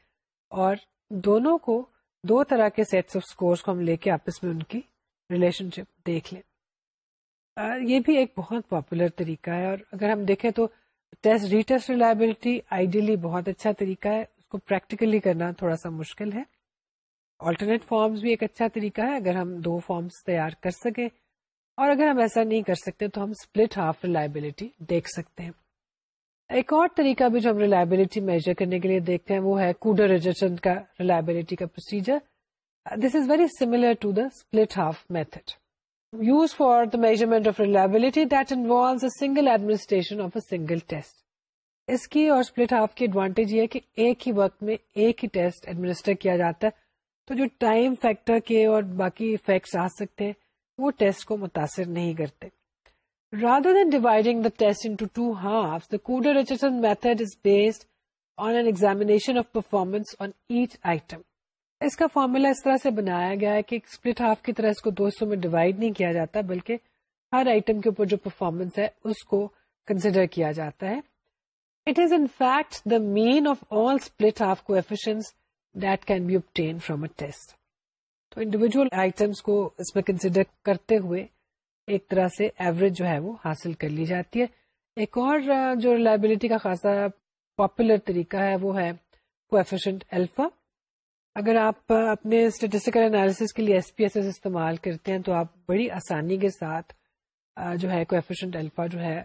A: اور دونوں کو دو طرح کے سیٹس آف اسکورس کو ہم لے کے آپس میں ان کی ریلیشن شپ دیکھ لیں یہ بھی ایک بہت پاپولر طریقہ ہے اور اگر ہم دیکھیں تو test re test reliability ideally بہت اچھا طریقہ ہے، اس کو پریکٹیکلی کرنا تھوڑا سا مشکل ہے۔ آلٹرنیٹ فارمز بھی ایک اچھا طریقہ ہے، اگر ہم دو فارمز تیار کر سکیں۔ اور اگر ہم ایسا نہیں کر سکتے تو ہم اسپلٹ ہاف ریلائبلٹی دیکھ سکتے ہیں۔ ایک اور طریقہ بھی جو ہم ریلائبلٹی میجر کرنے کے لیے دیکھتے ہیں، وہ ہے کوڈر ریجرشن کا ریلائبلٹی کا procedure this is very similar to the split half method use for the measurement of reliability that involves a single administration of a single test اس کی اور اسپلٹ ہاف کی ایڈوانٹیج یہ ہے کہ ایک ہی وقت میں ایک ہی ٹیسٹ ایڈمنسٹر کیا جاتا ہے تو جو ٹائم فیکٹر کے اور باقی افیکٹس آ سکتے ہیں وہ ٹیسٹ کو متاثر نہیں کرتے Rather than dividing the test into two halves, the Coder-Richardson method is based on an examination of performance on each item. اس کا فارمولا اس طرح سے بنایا گیا ہے کہ اسپلٹ ہاف کی طرح اس کو دوستوں میں ڈیوائڈ نہیں کیا جاتا، بلکہ ہر آئٹم کے اوپر جو پرفارمنس ہے، اس کو کنسیڈر کیا جاتا ہے۔ It is in fact the mean of all split half کو that can be obtain from a test تو انڈیویجل آئٹمس کو اس میں کنسیڈر کرتے ہوئے ایک طرح سے ایوریج جو ہے وہ حاصل کر لی جاتی ہے۔ ایک اور، جو ریلائبلٹی کا خاصا پاپولر طریقہ ہے، وہ ہے کوفیشنٹ الفا اگر آپ اپنے اسٹیٹسٹیکل انالیس کے لیے ایس پی ایس ایس استعمال کرتے ہیں تو آپ بڑی آسانی کے ساتھ جو ہے کوفیشنٹ الفا جو ہے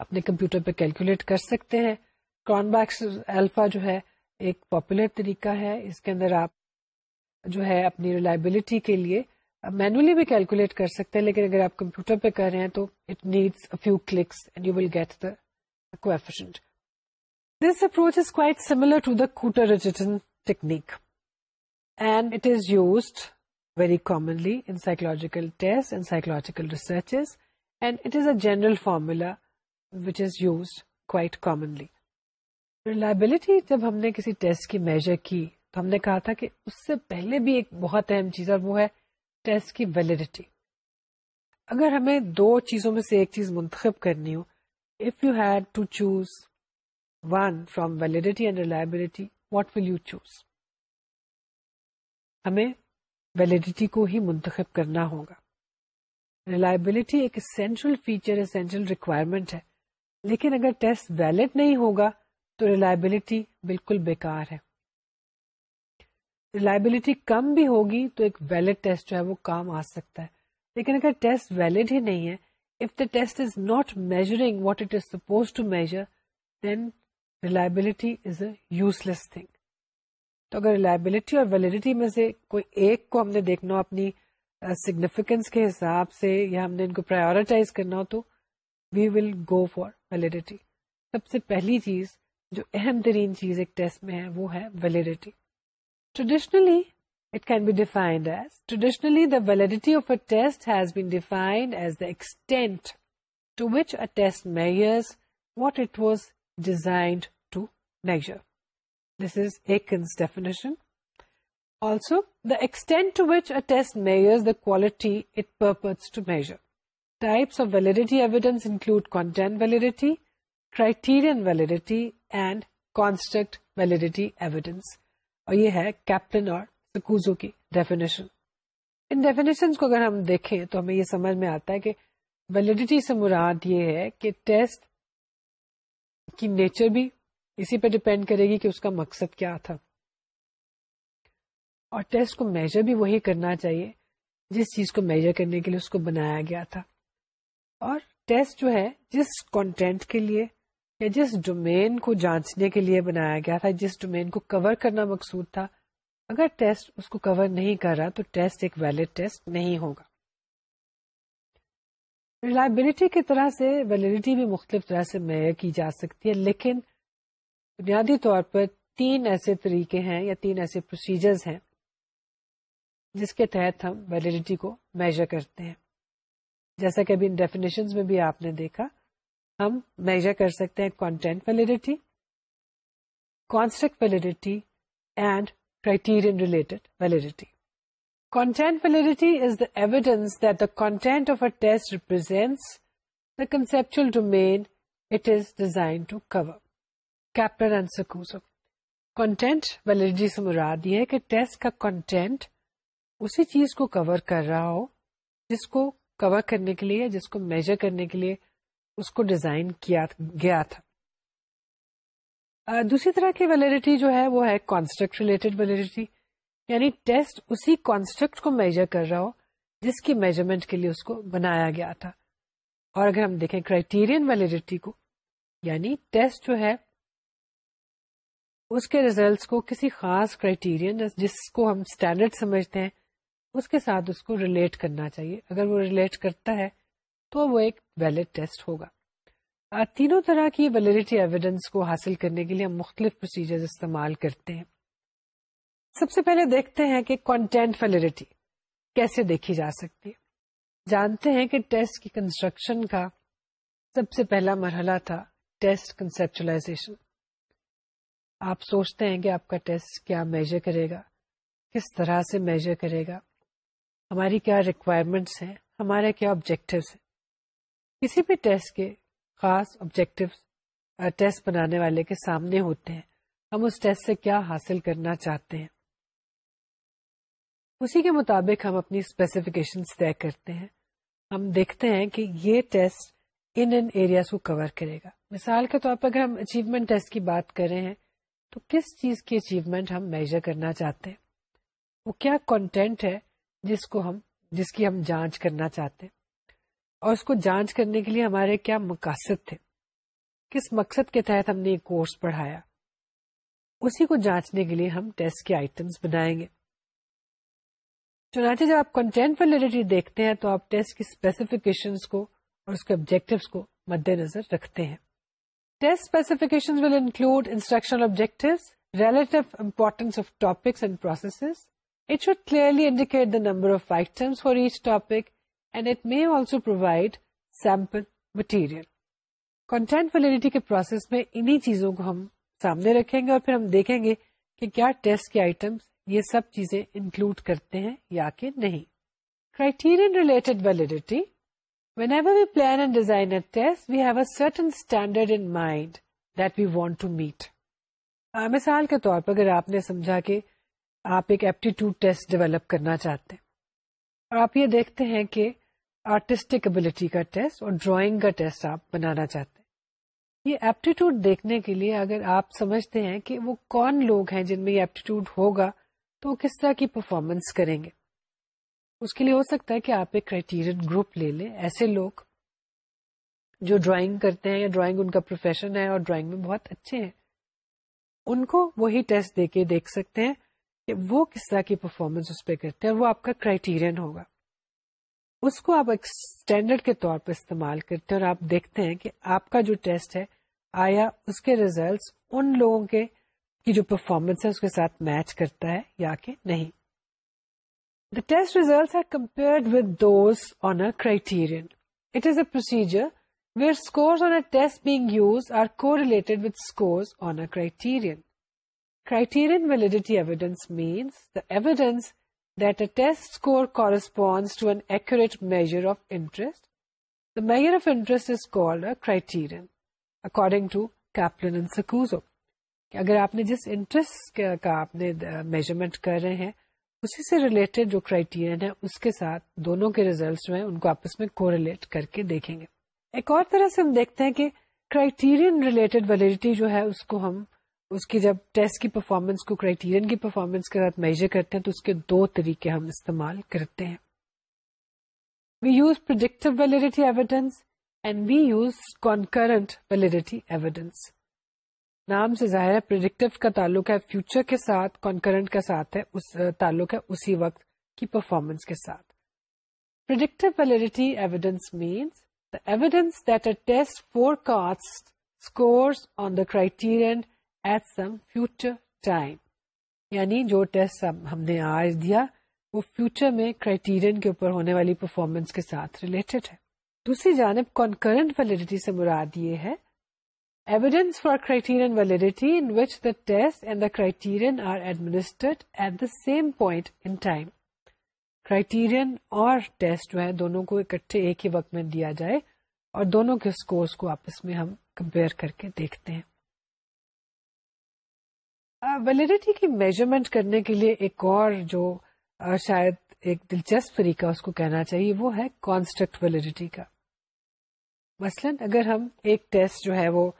A: اپنے کمپیوٹر پہ کیلکولیٹ کر سکتے ہیں۔ کرون بیکس الفا جو ہے ایک پاپولر طریقہ ہے۔ اس کے اندر آپ جو ہے اپنی ریلائبلٹی کے لیے مینولی بھی کیلکولیٹ کر سکتے ہیں، لیکن اگر آپ کمپیوٹر پہ کر رہے ہیں تو it needs few clicks and you will get the coefficient this approach is quite similar to the Kuder technique and it is used very commonly in psychological test and psychological research and it is a general formula which is used quite commonly reliability جب ہم نے کسی ٹیسٹ کی میجر کی تو ہم نے کہا تھا کہ اس سے پہلے بھی ایک بہت اہم چیز اور وہ ہے ٹیسٹ کی ویلڈیٹی اگر ہمیں دو چیزوں میں سے ایک چیز منتخب کرنی ہو if you had to choose one from validity and reliability what will you choose ہمیں ویلڈیٹی کو ہی منتخب کرنا ہوگا۔ ریلائبلٹی ایک اسینشل فیچر اسینشل ریکوائرمنٹ ہے۔ لیکن اگر ٹیسٹ ویلڈ نہیں ہوگا تو ریلائبلٹی بالکل بیکار ہے۔ ریلائبلٹی کم بھی ہوگی تو ایک ویلڈ ٹیسٹ جو ہے وہ کام آ سکتا ہے۔ لیکن اگر ٹیسٹ ویلڈ ہی نہیں ہے if the test is not measuring what it is suppose to measure then reliability is a useless thing تو اگر ریلائبلٹی اور ویلڈیٹی میں سے کوئی ایک کو ہم نے دیکھنا ہو اپنی سگنیفیکینس کے حساب سے یا ہم نے ان کو پرائرٹائز کرنا ہو تو وی ول گو فار ویلڈیٹی سب سے پہلی چیز جو اہم ترین چیز ایک ٹیسٹ میں ہے وہ ہے validity traditionally It can be defined as, traditionally the validity of a test has been defined as the extent to which a test measures what it was designed to measure. This is Aiken's definition. Also, the extent to which a test measures the quality it purports to measure. Types of validity evidence include content validity, criterion validity, and construct validity evidence. اور یہ ہے کیپٹن اور سکوزو کی ڈیفینیشن ان ڈیفینیشن کو اگر ہم دیکھیں تو ہمیں یہ سمجھ میں آتا ہے کہ ویلڈیٹی سے مراد یہ ہے کہ ٹیسٹ کی نیچر بھی اسی پہ ڈپینڈ کرے گی کہ اس کا مقصد کیا تھا۔ اور ٹیسٹ کو میجر بھی وہی کرنا چاہیے، جس چیز کو میجر کرنے کے لیے اس کو بنایا گیا تھا۔ اور ٹیسٹ جو ہے، جس کانٹینٹ کے لیے یا جس ڈومین کو جانچنے کے لیے بنایا گیا تھا، جس ڈومین کو کور کرنا مقصود تھا، اگر ٹیسٹ اس کو کور نہیں کر رہا، تو ٹیسٹ ایک ویلڈ ٹیسٹ نہیں ہوگا۔ ریلائبلٹی کی طرح سے ویلڈیٹی بھی مختلف طرح سے معیار کی جا سکتی ہے، لیکن بنیادی طور پر تین ایسے طریقے ہیں یا تین ایسے پروسیجرز ہیں جس کے تحت ہم ویلڈیٹی کو میجر کرتے ہیں۔ جیسا کہ ابھی ان ڈیفینیشن میں بھی آپ نے دیکھا، ہم میجر کر سکتے ہیں content validity construct validity and criterion related validity content validity is the evidence that the content of a test represents the conceptual domain it is design to cover captain and سکوز content validity سے مراد یہ ہے کہ ٹیسٹ کا کانٹینٹ اسی چیز کو کور کر رہا ہو جس کو کور کرنے کے لیے جس کو میجر کرنے کے لیے اس کو ڈیزائن کیا گیا تھا دوسری طرح کی ویلڈیٹی جو ہے وہ ہے کانسٹرکٹ ریلیٹڈ ویلڈیٹی یعنی ٹیسٹ اسی کانسٹرکٹ کو میجر کر رہا ہو جس کی میجرمنٹ کے لیے اس کو بنایا گیا تھا اور اگر ہم دیکھیں کرائٹیرین ویلڈیٹی کو یعنی ٹیسٹ جو ہے اس کے ریزلٹس کو کسی خاص کرائٹیرین جس کو ہم اسٹینڈرڈ سمجھتے ہیں، اس کے ساتھ اس کو ریلیٹ کرنا چاہیے۔ اگر وہ ریلیٹ کرتا ہے تو وہ ایک ویلڈ ٹیسٹ ہوگا۔ تینوں طرح کی ویلڈیٹی ایویڈینس کو حاصل کرنے کے لیے ہم مختلف پروسیجر استعمال کرتے ہیں۔ سب سے پہلے دیکھتے ہیں کہ کانٹینٹ ویلڈیٹی کیسے دیکھی جا سکتی ہے۔ جانتے ہیں کہ ٹیسٹ کی کنسٹرکشن کا سب سے پہلا مرحلہ تھا ٹیسٹ کنسپچلائزیشن آپ سوچتے ہیں کہ آپ کا ٹیسٹ کیا میجر کرے گا، کس طرح سے میجر کرے گا؟ ہماری کیا ریکوائرمنٹس ہیں؟ ہمارے کیا آبجیکٹوس ہیں؟ کسی بھی ٹیسٹ کے خاص آبجیکٹو ٹیسٹ بنانے والے کے سامنے ہوتے ہیں۔ ہم اس ٹیسٹ سے کیا حاصل کرنا چاہتے ہیں؟ اسی کے مطابق ہم اپنی اسپیسیفکیشن طے کرتے ہیں۔ ہم دیکھتے ہیں کہ یہ ٹیسٹ ان ان ایریاز کو کور کرے گا۔ مثال کے طور پر اگر ہم اچیومنٹ ٹیسٹ کی بات کر رہے ہیں تو کس چیز کی اچیومنٹ ہم میجر کرنا چاہتے ہیں؟ وہ کیا کنٹینٹ ہے جس کو ہم جس کی ہم جانچ کرنا چاہتے ہیں؟ اور اس کو جانچ کرنے کے لیے ہمارے کیا مقاصد تھے؟ کس مقصد کے تحت ہم نے یہ کورس پڑھایا؟ اسی کو جانچنے کے لیے ہم ٹیسٹ کے آئٹمس بنائیں گے۔ چنانچہ جب آپ کنٹینٹ ویلڈیٹی دیکھتے ہیں تو آپ ٹیسٹ کی اسپیسیفکیشن کو اور اس کے آبجیکٹو کو مد نظر رکھتے ہیں۔ Test specification will include instructional objective relative importance of topics and processes It should clearly indicate the number of items for each topic and it may also provide sample material. Content validity کے پروسیس میں انہی چیزوں کو ہم سامنے رکھیں گے اور پھر ہم دیکھیں گے کہ کیا ٹیسٹ کے آئٹمس یہ سب چیزیں انکلوڈ کرتے ہیں یا کہ نہیں criterion related validity whenever we plan and design a test we have a certain standard in mind that we want to meet مثال کے طور پر اگر آپ نے سمجھا کہ آپ ایک ایپٹیٹیوڈ ٹیسٹ ڈیولپ کرنا چاہتے ہیں اور آپ یہ دیکھتے ہیں کہ آرٹسٹک ابلیٹی کا ٹیسٹ اور ڈرائنگ کا ٹیسٹ آپ بنانا چاہتے ہیں یہ ایپٹیٹیوڈ دیکھنے کے لیے اگر آپ سمجھتے ہیں کہ وہ کون لوگ ہیں جن میں یہ ایپٹیٹیوڈ ہوگا تو وہ کس طرح کی پرفارمنس کریں گے اس کے لیے ہو سکتا ہے کہ آپ ایک کرائٹیرین گروپ لے لیں۔ ایسے لوگ جو ڈرائنگ کرتے ہیں یا ڈرائنگ ان کا پروفیشن ہے اور ڈرائنگ میں بہت اچھے ہیں، ان کو وہی ٹیسٹ دے کے دیکھ سکتے ہیں کہ وہ کس طرح کی پرفارمنس اس پہ کرتے ہیں اور وہ آپ کا کرائٹیرین ہوگا۔ اس کو آپ ایک اسٹینڈرڈ کے طور پہ استعمال کرتے ہیں اور آپ دیکھتے ہیں کہ آپ کا جو ٹیسٹ ہے، آیا اس کے ریزلٹس ان لوگوں کے، کی جو پرفارمنس ہے اس کے ساتھ میچ کرتا ہے یا کہ نہیں۔ The test results are compared with those on a criterion. It is a procedure where scores on a test being used are correlated with scores on a criterion. Criterion validity evidence means the evidence that a test score corresponds to an accurate measure of interest. The measure of interest is called a criterion, according to Kaplan and Sakuzo. اگر آپ نے جس انٹرسٹ کا آپ نے میجرمنٹ کر رہے ہیں اسی سے ریلیٹڈ جو کرائٹیرین ہے، اس کے ساتھ دونوں کے ریزلٹس جو ہیں، ان کو آپس میں کوریلیٹ کر کے دیکھیں گے۔ ایک اور طرح سے ہم دیکھتے ہیں کہ کرائٹیرین ریلیٹڈ ویلڈیٹی جو ہے، اس کو ہم، اس کی جب ٹیسٹ کی پرفارمنس کو کرائٹیرین کی پرفارمنس کے ساتھ میجر کرتے ہیں، تو اس کے دو طریقے ہم استعمال کرتے ہیں۔ We use predictive validity evidence and we use concurrent validity evidence نام سے ظاہر ہے پرڈکٹیو کا تعلق ہے فیوچر کے ساتھ کانکرنٹ کا ساتھ ہے، اس تعلق ہے اسی وقت کی پرفارمنس کے ساتھ۔ Predictive validity evidence means the evidence that a test forecast scores on the criterion at some future time یعنی جو ٹیسٹ ہم نے آج دیا، وہ فیوچر میں کرائٹیرین کے اوپر ہونے والی پرفارمنس کے ساتھ ریلیٹڈ ہے۔ دوسری جانب کانکرنٹ ویلڈیٹی سے مراد یہ ہے evidence for criterion validity in which the test and the criterion are administered at the same point in time criterion اور ٹیسٹ جو ہے دونوں کو اکٹھے ایک ہی وقت میں دیا جائے اور دونوں کے اسکورس کو آپس میں ہم کمپیئر کر کے دیکھتے ہیں۔ ویلڈیٹی کی میجرمنٹ کرنے کے لیے ایک اور جو شاید ایک دلچسپ طریقہ اس کو کہنا چاہیے، وہ ہے کانسٹرکٹ ویلڈیٹی کا۔ مثلاً اگر ہم ایک ٹیسٹ جو ہے وہ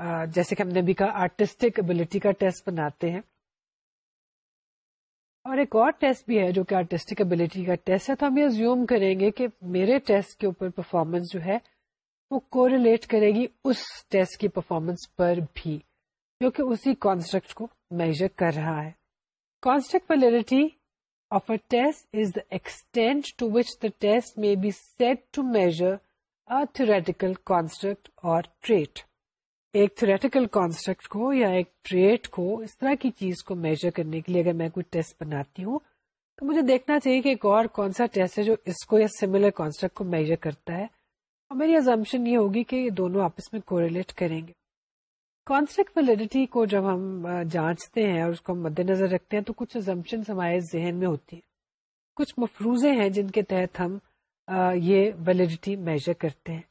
A: جیسے کہ ہم نے بھی کہا آرٹسٹک ابلیٹی کا ٹیسٹ بناتے ہیں۔ اور ایک اور ٹیسٹ بھی ہے جو کہ آرٹسٹک ابلیٹی کا ٹیسٹ ہے، تو ہم یہ زیوم کریں گے کہ میرے ٹیسٹ کے اوپر پرفارمنس جو ہے، وہ کوریلیٹ کرے گی اس ٹیسٹ کی پرفارمنس پر بھی، جو کہ اسی کانسٹرکٹ کو میجر کر رہا ہے۔ Construct validity of a test is the extent to which the test may be said to measure theoretical construct or trait ایک تھریٹیکل کانسٹرکٹ کو یا ایک ٹریٹ کو اس طرح کی چیز کو میجر کرنے کے لیے اگر میں کوئی ٹیسٹ بناتی ہوں، تو مجھے دیکھنا چاہیے کہ ایک اور کون سا ٹیسٹ ہے جو اس کو یا سملر کانسٹرکٹ کو میجر کرتا ہے۔ اور میری ازمپشن یہ ہوگی کہ یہ دونوں آپس میں کوریلیٹ کریں گے۔ کانسٹرکٹ ویلڈیٹی کو جب ہم جانچتے ہیں اور اس کو ہم مد نظر رکھتے ہیں، تو کچھ ازمپشن ہمارے ذہن میں ہوتی ہیں۔ کچھ مفروضے ہیں جن کے تحت ہم یہ ویلڈیٹی میجر کرتے ہیں۔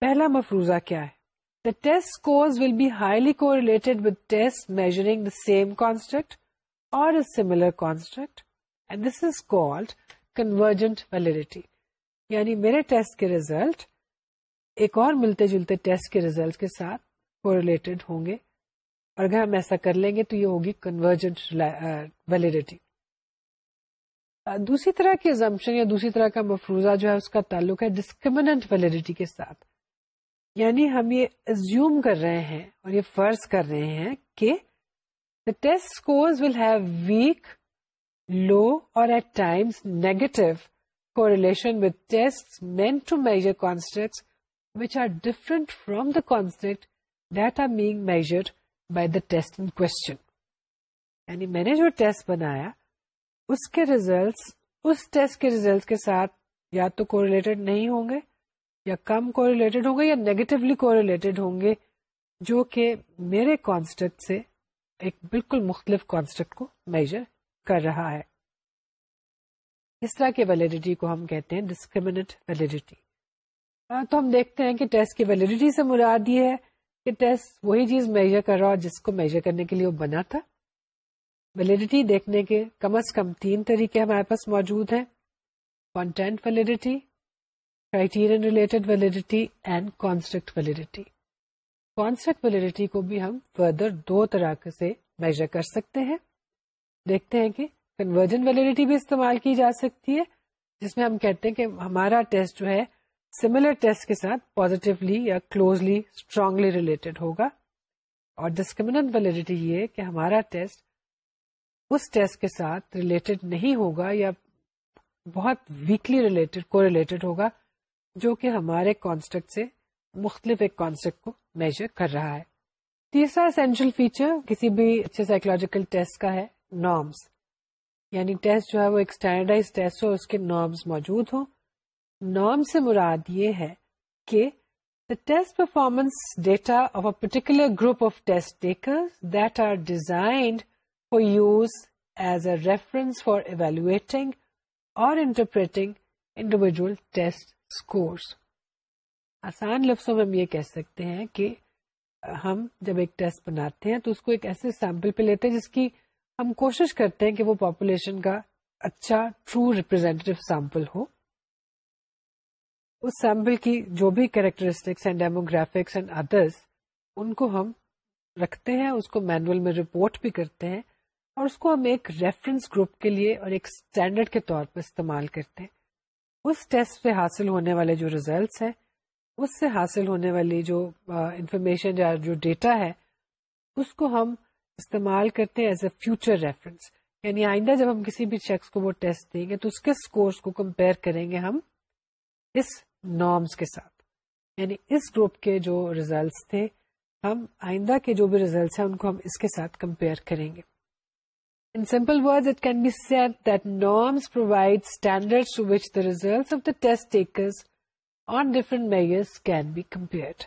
A: پہلا مفروضہ کیا ہے؟ The test scores will be highly correlated with tests measuring the same construct or a similar construct, and this is called convergent validity. یعنی میرے ٹیسٹ کے ریزلٹ ایک اور ملتے جلتے ٹیسٹ کے ریزلٹ کے ساتھ کوریلیٹڈ ہوں گے اور اگر ہم ایسا کر لیں گے تو یہ ہوگی کنورجنٹ ویلڈیٹی دوسری طرح کی ازمپشن یا دوسری طرح کا مفروضہ جو ہے اس کا تعلق ہے ڈسکریمنٹ ویلڈیٹی کے ساتھ یعنی ہم یہ ازیوم کر رہے ہیں اور یہ فرض کر رہے ہیں کہ the test scores will have weak low or at times negative correlation with test meant to measure construct which are different from the construct that are being measured by the test in question یعنی میں نے جو ٹیسٹ بنایا، اس کے ریزلٹس اس ٹیسٹ کے ریزلٹ کے ساتھ یا تو کوریلیٹڈ نہیں ہوں گے یا کم کو ریلیٹڈ ہوں گے یا نیگیٹولی کو ریلیٹڈ ہوں گے، جو کہ میرے کانسٹرکٹ سے ایک بالکل مختلف کانسٹرکٹ کو میجر کر رہا ہے۔ اس طرح کی ویلڈیٹی کو ہم کہتے ہیں ڈسکریمنٹ ویلڈیٹی تو ہم دیکھتے ہیں کہ ٹیسٹ کی ویلڈیٹی سے مراد یہ ہے کہ ٹیسٹ وہی چیز میجر کر رہا جس کو میجر کرنے کے لیے وہ بنا تھا۔ ویلڈیٹی دیکھنے کے کم از کم تین طریقے ہمارے پاس موجود ہیں۔ Content validity criterion related validity and construct validity construct validity کو بھی ہم فردر دو طرح سے میجر کر سکتے ہیں۔ دیکھتے ہیں کہ کنورجن ویلڈیٹی بھی استعمال کی جا سکتی ہے، جس میں ہم کہتے ہیں کہ ہمارا ٹیسٹ جو ہے سملر ٹیسٹ کے ساتھ پوزیٹیولی یا کلوزلی اسٹرانگلی ریلیٹڈ ہوگا۔ اور ڈسکریمنٹ ویلڈیٹی یہ کہ ہمارا ٹیسٹ اس ٹیسٹ کے ساتھ ریلیٹڈ نہیں ہوگا یا بہت ویکلی ریلیٹڈ کو ریلیٹڈ ہوگا۔ جو کہ ہمارے کانسٹرکٹ سے مختلف ایک کانسپٹ کو میجر کر رہا ہے۔ تیسرا اسینشیل فیچر کسی بھی اچھے سائیکولوجیکل ٹیسٹ کا ہے نارمس یعنی ٹیسٹ جو ہے وہ ایک اسٹینڈرڈائز ٹیسٹ ہو، اس کے نارمس موجود ہوں۔ نارم سے مراد یہ ہے کہ the test performance data of a particular group of test taker that are designed for use as a reference for evaluating or interpreting individual test scores آسان لفظوں میں ہم یہ کہہ سکتے ہیں کہ ہم جب ایک ٹیسٹ بناتے ہیں تو اس کو ایک ایسے سیمپل پہ لیتے ہیں جس کی ہم کوشش کرتے ہیں کہ وہ پاپولیشن کا اچھا ٹرو ریپرزینٹیو سیمپل ہو۔ اس سیمپل کی جو بھی characteristics and demographics and others ان کو ہم رکھتے ہیں، اس کو مینوئل میں رپورٹ بھی کرتے ہیں اور اس کو ہم ایک ریفرنس گروپ کے لیے اور ایک اسٹینڈرڈ کے طور پر استعمال کرتے ہیں۔ اس ٹیسٹ سے حاصل ہونے والے جو ریزلٹس ہیں، اس سے حاصل ہونے والی جو انفارمیشن یا جو ڈیٹا ہے، اس کو ہم استعمال کرتے ہیں ایز اے فیوچر ریفرنس یعنی آئندہ جب ہم کسی بھی شخص کو وہ ٹیسٹ دیں گے، تو اس کے اسکورس کو کمپیئر کریں گے ہم اس نارمس کے ساتھ. یعنی اس گروپ کے جو ریزلٹس تھے، ہم آئندہ کے جو بھی ریزلٹس ہیں، ان کو ہم اس کے ساتھ کمپیئر کریں گے. In simple word it can be set that norms provide standard to which the result of the test takers on different measures can be compared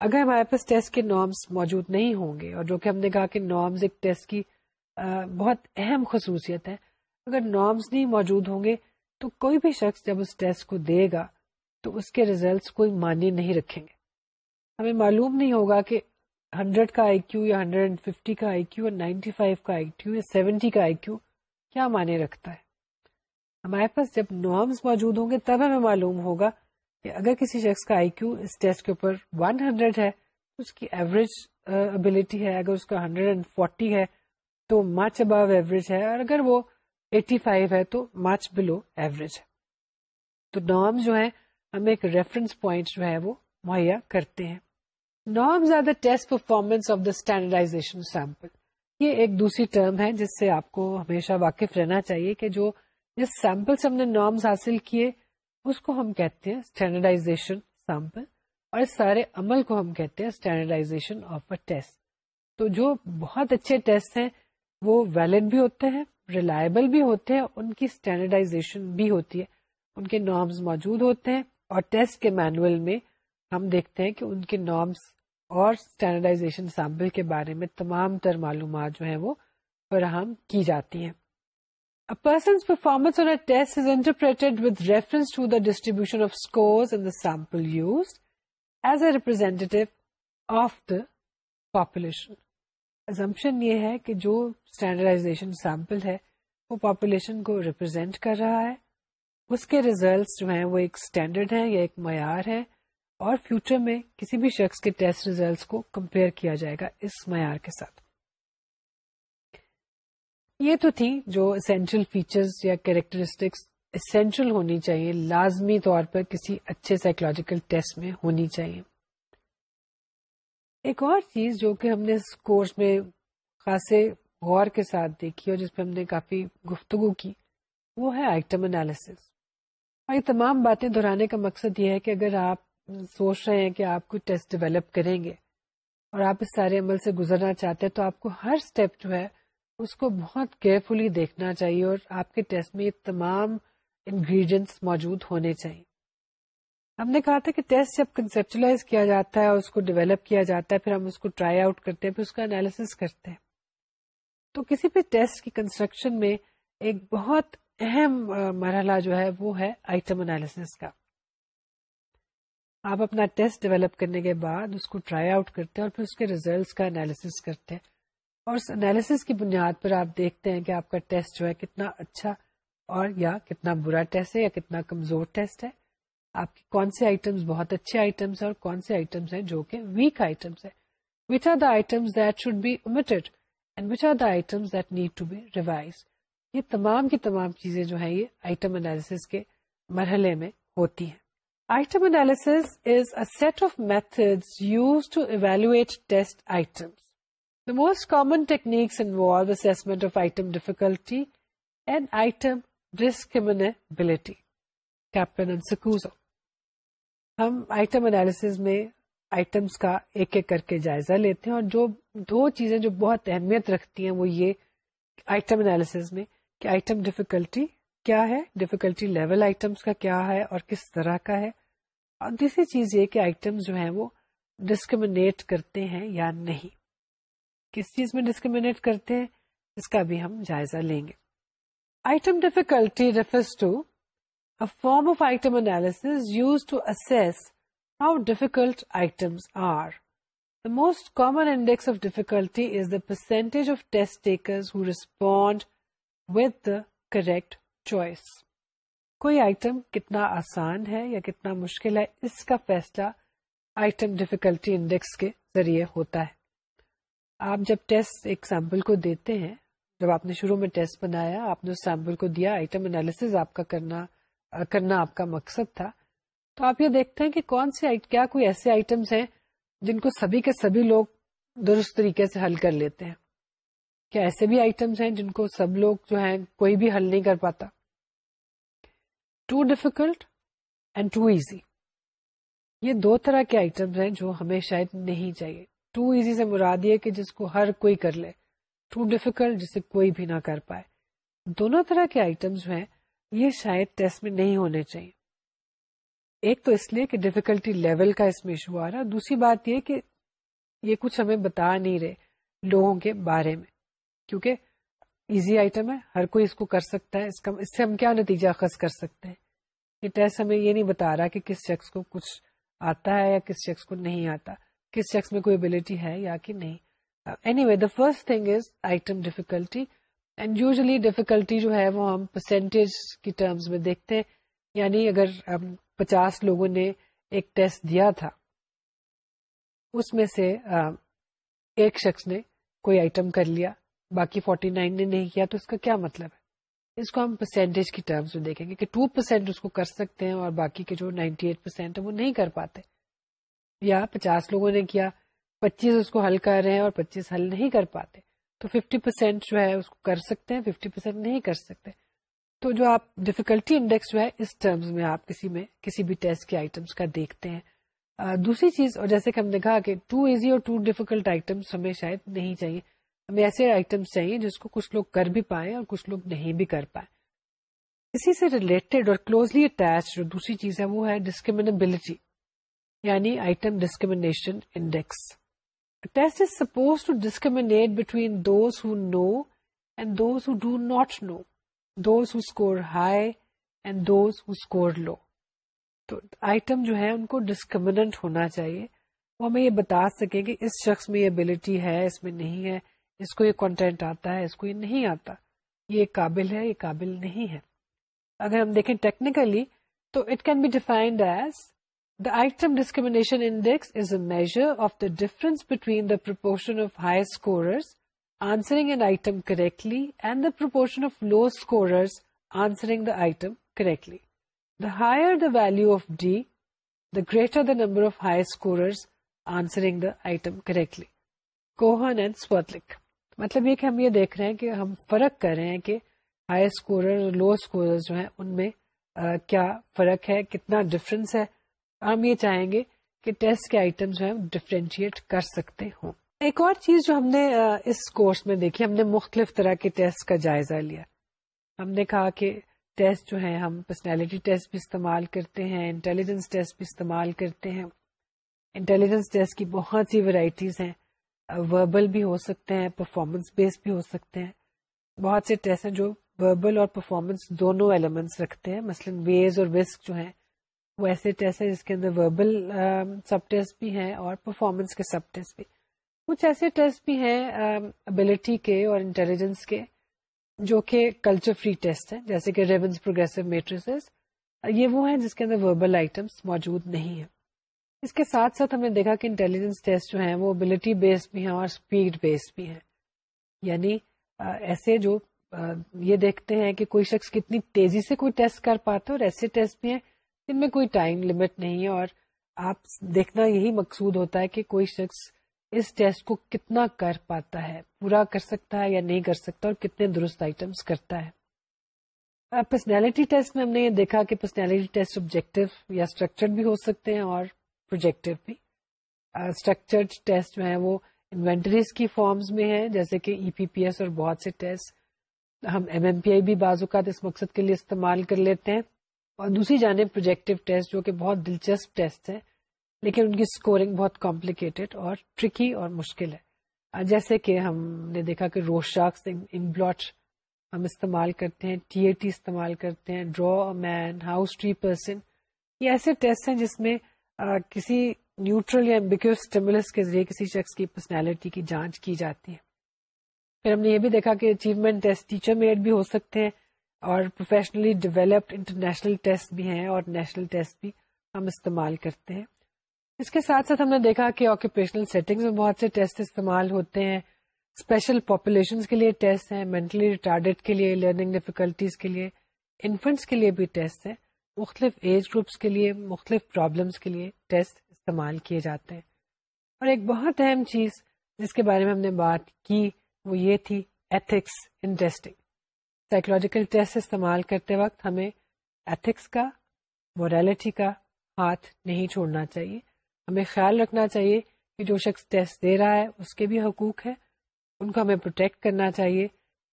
A: اگر ہمارے پاس ٹیسٹ کے نارمس موجود نہیں ہوں گے اور جو کہ ہم نے کہا کہ نارمس ایک ٹیسٹ کی بہت اہم خصوصیت ہے، اگر نارمس نہیں موجود ہوں گے تو کوئی بھی شخص جب اس ٹیسٹ کو دے گا تو اس کے ریزلٹس کوئی معنی نہیں رکھیں گے۔ ہمیں معلوم نہیں ہوگا کہ ہنڈریڈ کا آئی کیو یا ہنڈریڈ اینڈ ففٹی کا آئی کیو یا نائنٹی فائیو کا آئی کیو یا سیونٹی کا آئی کیو کیا معنی رکھتا ہے؟ ہمارے پاس جب نارمس موجود ہوں گے تب ہمیں معلوم ہوگا کہ اگر کسی شخص کا آئی کیو اس ٹیسٹ کے اوپر ون ہنڈریڈ ہے تو اس کی ایوریج ابلیٹی ہے۔ اگر اس کا ہنڈریڈ اینڈ فورٹی ہے تو مچ ابو ایوریج ہے۔ اور اگر وہ ایٹی فائیو ہے تو مچ بلو ایوریج ہے۔ تو نارم جو ہے ہمیں ایک ریفرنس پوائنٹ جو ہے وہ مہیا کرتے ہیں۔ Norms are the test performance of the standardization sample. یہ ایک دوسری ٹرم ہے جس سے آپ کو ہمیشہ واقف رہنا چاہیے کہ جو جس سیمپل سے ہم نے نارمز حاصل کیے، اس کو ہم کہتے ہیں اسٹینڈرڈائزیشن سیمپل، اور اس سارے عمل کو ہم کہتے ہیں اسٹینڈرڈائزیشن آف اے ٹیسٹ۔ تو جو بہت اچھے ٹیسٹ ہیں، وہ ویلڈ بھی ہوتے ہیں، ریلائبل بھی ہوتے ہیں، ان کی اسٹینڈرڈائزیشن بھی ہوتی ہے۔ ان کے نارمز موجود ہوتے ہیں، اور ٹیسٹ کے مینوئل میں ہم دیکھتے ہیں کہ ان کے نارمس اور اسٹینڈرڈائزیشن سیمپل کے بارے میں تمام تر معلومات جو ہیں وہ فراہم کی جاتی ہیں۔ A person's performance on a test is interpreted with reference to the distribution of scores in the sample used as a representative of the population. Assumption یہ ہے کہ جو اسٹینڈرڈائزیشن سیمپل ہے وہ پاپولیشن کو ریپرزینٹ کر رہا ہے۔ اس کے ریزلٹس جو ہیں وہ ایک اسٹینڈرڈ ہے یا ایک معیار ہے اور فیوچر میں کسی بھی شخص کے ٹیسٹ ریزلٹس کو کمپیئر کیا جائے گا اس معیار کے ساتھ۔ یہ تو تھی جو اسینشل فیچرز یا کیریکٹرسٹکس اسینشل ہونی چاہیے، لازمی طور پر کسی اچھے سائیکولوجیکل ٹیسٹ میں ہونی چاہیے۔ ایک اور چیز جو کہ ہم نے اس کورس میں خاصے غور کے ساتھ دیکھی اور جس پہ ہم نے کافی گفتگو کی، وہ ہے آئٹم انالیس اور یہ تمام باتیں دہرانے کا مقصد یہ ہے کہ اگر آپ سوچ رہے ہیں کہ آپ کو ٹیسٹ ڈیولپ کریں گے۔ اور آپ اس سارے عمل سے گزرنا چاہتے ہیں تو آپ کو ہر اسٹیپ جو ہے اس کو بہت کیئرفلی دیکھنا چاہیے اور آپ کے ٹیسٹ میں یہ تمام انگریڈینٹس موجود ہونے چاہیے۔ ہم نے کہا تھا کہ ٹیسٹ جب کنسپچلائز کیا جاتا ہے اور اس کو ڈیولپ کیا جاتا ہے، پھر ہم اس کو ٹرائی آؤٹ کرتے ہیں، پھر اس کا انالیس کرتے ہیں۔ تو کسی بھی ٹیسٹ کی کنسٹرکشن میں ایک بہت اہم مرحلہ جو ہے وہ ہے آئٹم انالیس کا۔ آپ اپنا ٹیسٹ ڈیولپ کرنے کے بعد اس کو ٹرائی آؤٹ کرتے ہیں اور پھر اس کے ریزلٹس کا انالیس کرتے ہیں۔ اور اس انالیس کی بنیاد پر آپ دیکھتے ہیں کہ آپ کا ٹیسٹ جو ہے کتنا اچھا اور یا کتنا برا ٹیسٹ ہے یا کتنا کمزور ٹیسٹ ہے۔ آپ کے کون سے آئٹمس بہت اچھے آئٹمس ہیں اور کون سے آئٹمس ہیں جو کہ ویک آئٹمس ہیں۔ Which are the items that should be omitted and which are the items that need to be revise یہ تمام کی تمام چیزیں جو ہیں یہ آئٹم انالیس کے مرحلے میں ہوتی ہیں۔ Item analysis is a set of method use to evaluate test items The most common techniques involve assessment of item difficulty and item discriminability. Kaplan and Sakuso. ہم آئٹم انالیس میں آئٹمس کا ایک ایک کر کے جائزہ لیتے ہیں اور جو دو چیزیں جو بہت اہمیت رکھتی ہیں وہ یہ آئٹم انالیس میں کہ آئٹم ڈیفیکلٹی کیا ہے؟ ڈیفیکلٹی لیول آئٹمس کا کیا ہے اور کس طرح کا ہے؟ اور دوسری چیز یہ کہ آئٹم جو ہیں وہ ڈسکریمنیٹ کرتے ہیں یا نہیں۔ کس چیز میں ڈسکریمنیٹ کرتے ہیں؟ اس کا بھی ہم جائزہ لیں گے۔ Item difficulty refers to form of item analysis use to assess how difficult items are The most common index of difficulty is the percentage of test takers who respond with the correct choice. کوئی آئٹم کتنا آسان ہے یا کتنا مشکل ہے، اس کا فیصلہ آئٹم ڈیفیکلٹی انڈیکس کے ذریعے ہوتا ہے۔ آپ جب ٹیسٹ ایک سیمپل کو دیتے ہیں، جب آپ نے شروع میں ٹیسٹ بنایا، آپ نے اس سیمپل کو دیا آئٹم انالیس آپ کا کرنا کرنا آپ کا مقصد تھا، تو آپ یہ دیکھتے ہیں کہ کون سے کیا کوئی ایسے آئٹمس ہیں جن کو سبھی کے سبھی لوگ درست طریقے سے حل کر لیتے ہیں۔ کیا ایسے بھی آئٹمس ہیں جن کو سب لوگ جو ہیں کوئی بھی حل نہیں کر پاتا؟ Too difficult and too easy یہ دو طرح کے آئٹمس ہیں جو ہمیں شاید نہیں چاہیے۔ ٹو ایزی سے مراد یہ کہ جس کو ہر کوئی کر لے۔ ٹو ڈیفیکلٹ جسے کوئی بھی نہ کر پائے۔ دونوں طرح کے آئٹمس جو ہیں، یہ شاید ٹیسٹ میں نہیں ہونے چاہیے۔ ایک تو اس لیے کہ ڈیفیکلٹی لیول کا اس میں ایشو آ رہا دوسری بات یہ کہ یہ کچھ ہمیں بتا نہیں رہے لوگوں کے بارے میں۔ کیونکہ ایزی آئٹم ہے، ہر کوئی اس کو کر سکتا ہے۔ اس کا اس سے ہم کیا نتیجہ خز کر سکتے ہیں؟ یہ ٹیسٹ ہمیں یہ نہیں بتا رہا کہ کس شخص کو کچھ آتا ہے یا کس شخص کو نہیں آتا۔ کس شخص میں کوئی ابلیٹی ہے یا کہ نہیں۔ Anyway the first thing is item difficulty and usually difficulty جو ہے وہ ہم پرسینٹیج کی ٹرمز میں دیکھتے ہیں۔ یعنی اگر پچاس لوگوں نے ایک ٹیسٹ دیا تھا، اس میں سے ایک شخص نے کوئی آئٹم کر لیا۔ باقی فورٹی نائن نے نہیں کیا تو اس کا کیا مطلب ہے؟ اس کو ہم پرسینٹیج کی ٹرمز میں دیکھیں گے کہ ٹو پرسینٹ اس کو کر سکتے ہیں اور باقی کے جو نائنٹی ایٹ پرسینٹ ہے وہ نہیں کر پاتے۔ یا پچاس لوگوں نے کیا، پچیس اس کو حل کر رہے ہیں اور پچیس حل نہیں کر پاتے۔ تو ففٹی پرسینٹ جو ہے اس کو کر سکتے ہیں ففٹی پرسینٹ نہیں کر سکتے۔ تو جو آپ ڈیفیکلٹی انڈیکس جو ہے، اس ٹرمز میں آپ کسی میں کسی بھی ٹیسٹ کے آئٹمس کا دیکھتے ہیں۔ دوسری چیز، اور جیسے کہ ہم نے کہا کہ ٹو ایزی اور ٹو ڈیفیکلٹ آئٹمس ہمیں شاید نہیں چاہیے۔ ہمیں ایسے آئٹمس چاہیے جس کو کچھ لوگ کر بھی پائے اور کچھ لوگ نہیں بھی کر پائے اسی سے ریلیٹڈ اور کلوزلی اٹیچ جو دوسری چیز ہے وہ ہے ڈسکریمنیبلٹی یعنی item discrimination index test is suppose to discriminate between those who know and those who do not know those who score high and those who score low تو آئٹم جو ہے ان کو ڈسکریمنٹ ہونا چاہیے۔ وہ ہمیں یہ بتا سکیں کہ اس شخص میں یہ ابلٹی ہے، اس میں نہیں ہے۔ اس کو یہ کانٹینٹ آتا ہے اس کو یہ نہیں آتا یہ قابل ہے یہ قابل نہیں ہے اگر ہم دیکھیں ٹیکنیکلی تو it can be defined as the item discrimination index is a measure of the difference between the proportion of high scorers answering an item correctly and the proportion of low scorers answering the item correctly. The higher the value of D, the greater the number of high scorers answering the item correctly. Cohen and Swerdlik مطلب یہ کہ ہم یہ دیکھ رہے ہیں کہ ہم فرق کر رہے ہیں کہ ہائی اسکورر اور لو اسکورر جو ہیں ان میں آ, کیا فرق ہے کتنا ڈفرینس ہے؟ ہم یہ چاہیں گے کہ ٹیسٹ کے آئٹم جو ہیں ڈفرینشیٹ کر سکتے ہوں۔ ایک اور چیز جو ہم نے اس کورس میں دیکھی ہم نے مختلف طرح کے ٹیسٹ کا جائزہ لیا۔ ہم نے کہا کہ ٹیسٹ جو ہیں ہم پرسنالٹی ٹیسٹ بھی استعمال کرتے ہیں انٹیلیجنس ٹیسٹ بھی استعمال کرتے ہیں۔ انٹیلیجنس ٹیسٹ کی بہت سی ورائٹیز ہیں۔ وربل بھی ہو سکتے ہیں پرفارمنس بیس بھی ہو سکتے ہیں۔ بہت سے ٹیسٹ ہیں جو وربل اور پرفارمنس دونوں ایلیمنٹس رکھتے ہیں۔ مثلاً ویز اور وسک جو ہیں، وہ ایسے ٹیسٹ ہیں جس کے اندر وربل سب ٹیسٹ بھی ہیں اور پرفارمنس کے سب ٹیسٹ بھی۔ کچھ ایسے ٹیسٹ بھی ہیں ابلٹی کے اور انٹیلیجنس کے، جو کہ کلچر فری ٹیسٹ ہیں، جیسے کہ ریونس پروگرسو میٹریس یہ وہ ہیں جس کے اندر وربل آئٹمس موجود نہیں ہیں۔ اس کے ساتھ ساتھ ہم نے دیکھا کہ انٹیلیجنس ٹیسٹ جو ہیں وہ ابلٹی بیسڈ بھی ہیں اور اسپیڈ بیسڈ بھی ہیں۔ یعنی ایسے جو یہ دیکھتے ہیں کہ کوئی شخص کتنی تیزی سے کوئی ٹیسٹ کر پاتا ہے اور ایسے ٹیسٹ بھی ہیں جن میں کوئی ٹائم لمٹ نہیں ہے اور آپ دیکھنا یہی مقصود ہوتا ہے کہ کوئی شخص اس ٹیسٹ کو کتنا کر پاتا ہے، پورا کر سکتا ہے یا نہیں کر سکتا اور کتنے درست آئٹمس کرتا ہے۔ پرسنالٹی ٹیسٹ میں ہم نے یہ دیکھا کہ پرسنالٹی ٹیسٹ آبجیکٹو یا اسٹرکچرڈ بھی ہو سکتے ہیں اور پروجیکٹو بھی۔ اسٹرکچرڈ ٹیسٹ جو ہے، وہ انوینٹریز کی فارمز میں ہے جیسے کہ ای پی پی ایس اور بہت سے ٹیسٹ ہم ایم ایم پی آئی بھی بعض اوقات اس مقصد کے لیے استعمال کر لیتے ہیں۔ اور دوسری جانب پروجیکٹو ٹیسٹ، جو کہ بہت دلچسپ ٹیسٹ ہے لیکن ان کی اسکورنگ بہت کمپلیکیٹڈ اور ٹرکی اور مشکل ہے۔ جیسے کہ ہم نے دیکھا کہ روز شاکس ان بلاٹ ہم استعمال کرتے ہیں ٹی اے ٹی استعمال کرتے ہیں draw man house tree person یہ ایسے ٹیسٹ ہیں جس میں کسی نیوٹرل یا اسٹیمولس کے ذریعے کسی شخص کی پرسنالٹی کی جانچ کی جاتی ہے۔ پھر ہم نے یہ بھی دیکھا کہ اچیومنٹ ٹیسٹ ٹیچر میڈ بھی ہو سکتے ہیں اور پروفیشنلی ڈیولپڈ انٹرنیشنل ٹیسٹ بھی ہیں اور نیشنل ٹیسٹ بھی ہم استعمال کرتے ہیں۔ اس کے ساتھ ساتھ ہم نے دیکھا کہ آکوپیشنل سیٹنگ میں بہت سے ٹیسٹ استعمال ہوتے ہیں۔ اسپیشل پاپولیشن کے لیے ٹیسٹ ہیں مینٹلی ریٹارڈیڈ کے لیے لرننگ ڈیفیکلٹیز کے لیے انفنٹس کے لیے بھی ٹیسٹ ہیں۔ مختلف ایج گروپس کے لیے، مختلف پرابلمس کے لیے ٹیسٹ استعمال کیے جاتے ہیں۔ اور ایک بہت اہم چیز جس کے بارے میں ہم نے بات کی وہ یہ تھی ethics in testing psychological test استعمال کرتے وقت ہمیں ایتھکس کا مورالٹی کا ہاتھ نہیں چھوڑنا چاہیے۔ ہمیں خیال رکھنا چاہیے کہ جو شخص ٹیسٹ دے رہا ہے، اس کے بھی حقوق ہے ان کو ہمیں پروٹیکٹ کرنا چاہیے۔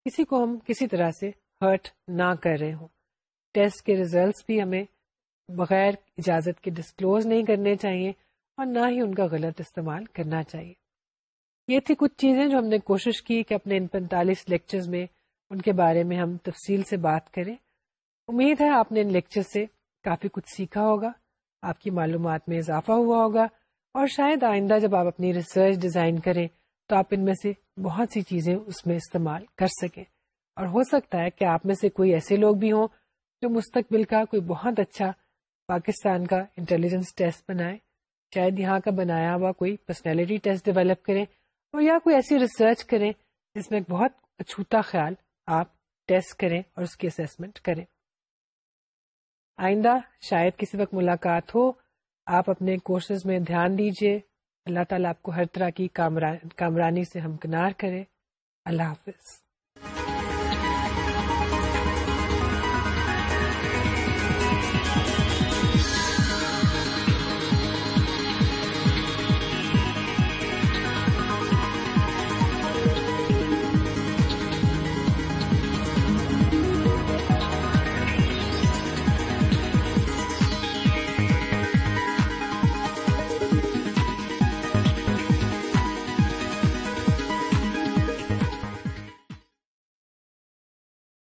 A: کسی کو ہم کسی طرح سے ہرٹ نہ کر رہے ہوں۔ ٹیسٹ کے ریزلٹس بھی ہمیں بغیر اجازت کے ڈسکلوز نہیں کرنے چاہیے اور نہ ہی ان کا غلط استعمال کرنا چاہیے۔ یہ تھی کچھ چیزیں جو ہم نے کوشش کی کہ اپنے ان پینتالیس لیکچرز میں ان کے بارے میں ہم تفصیل سے بات کریں۔ امید ہے آپ نے ان لیکچر سے کافی کچھ سیکھا ہوگا، آپ کی معلومات میں اضافہ ہوا ہوگا اور شاید آئندہ جب آپ اپنی ریسرچ ڈیزائن کریں تو آپ ان میں سے بہت سی چیزیں اس میں استعمال کر سکیں۔ اور ہو سکتا ہے کہ آپ میں سے کوئی ایسے لوگ بھی ہوں جو مستقبل کا کوئی بہت اچھا پاکستان کا انٹیلیجنس ٹیسٹ بنائے۔ شاید یہاں کا بنایا ہوا کوئی پرسنالٹی ٹیسٹ ڈیولپ کریں اور یا کوئی ایسی ریسرچ کریں جس میں بہت اچھوتا خیال آپ ٹیسٹ کریں اور اس کی اسسمنٹ کریں۔ آئندہ شاید کسی وقت ملاقات ہو، آپ اپنے کورسز میں دھیان دیجیے اللہ تعالیٰ آپ کو ہر طرح کی کامرانی سے ہمکنار کرے۔ اللہ حافظ۔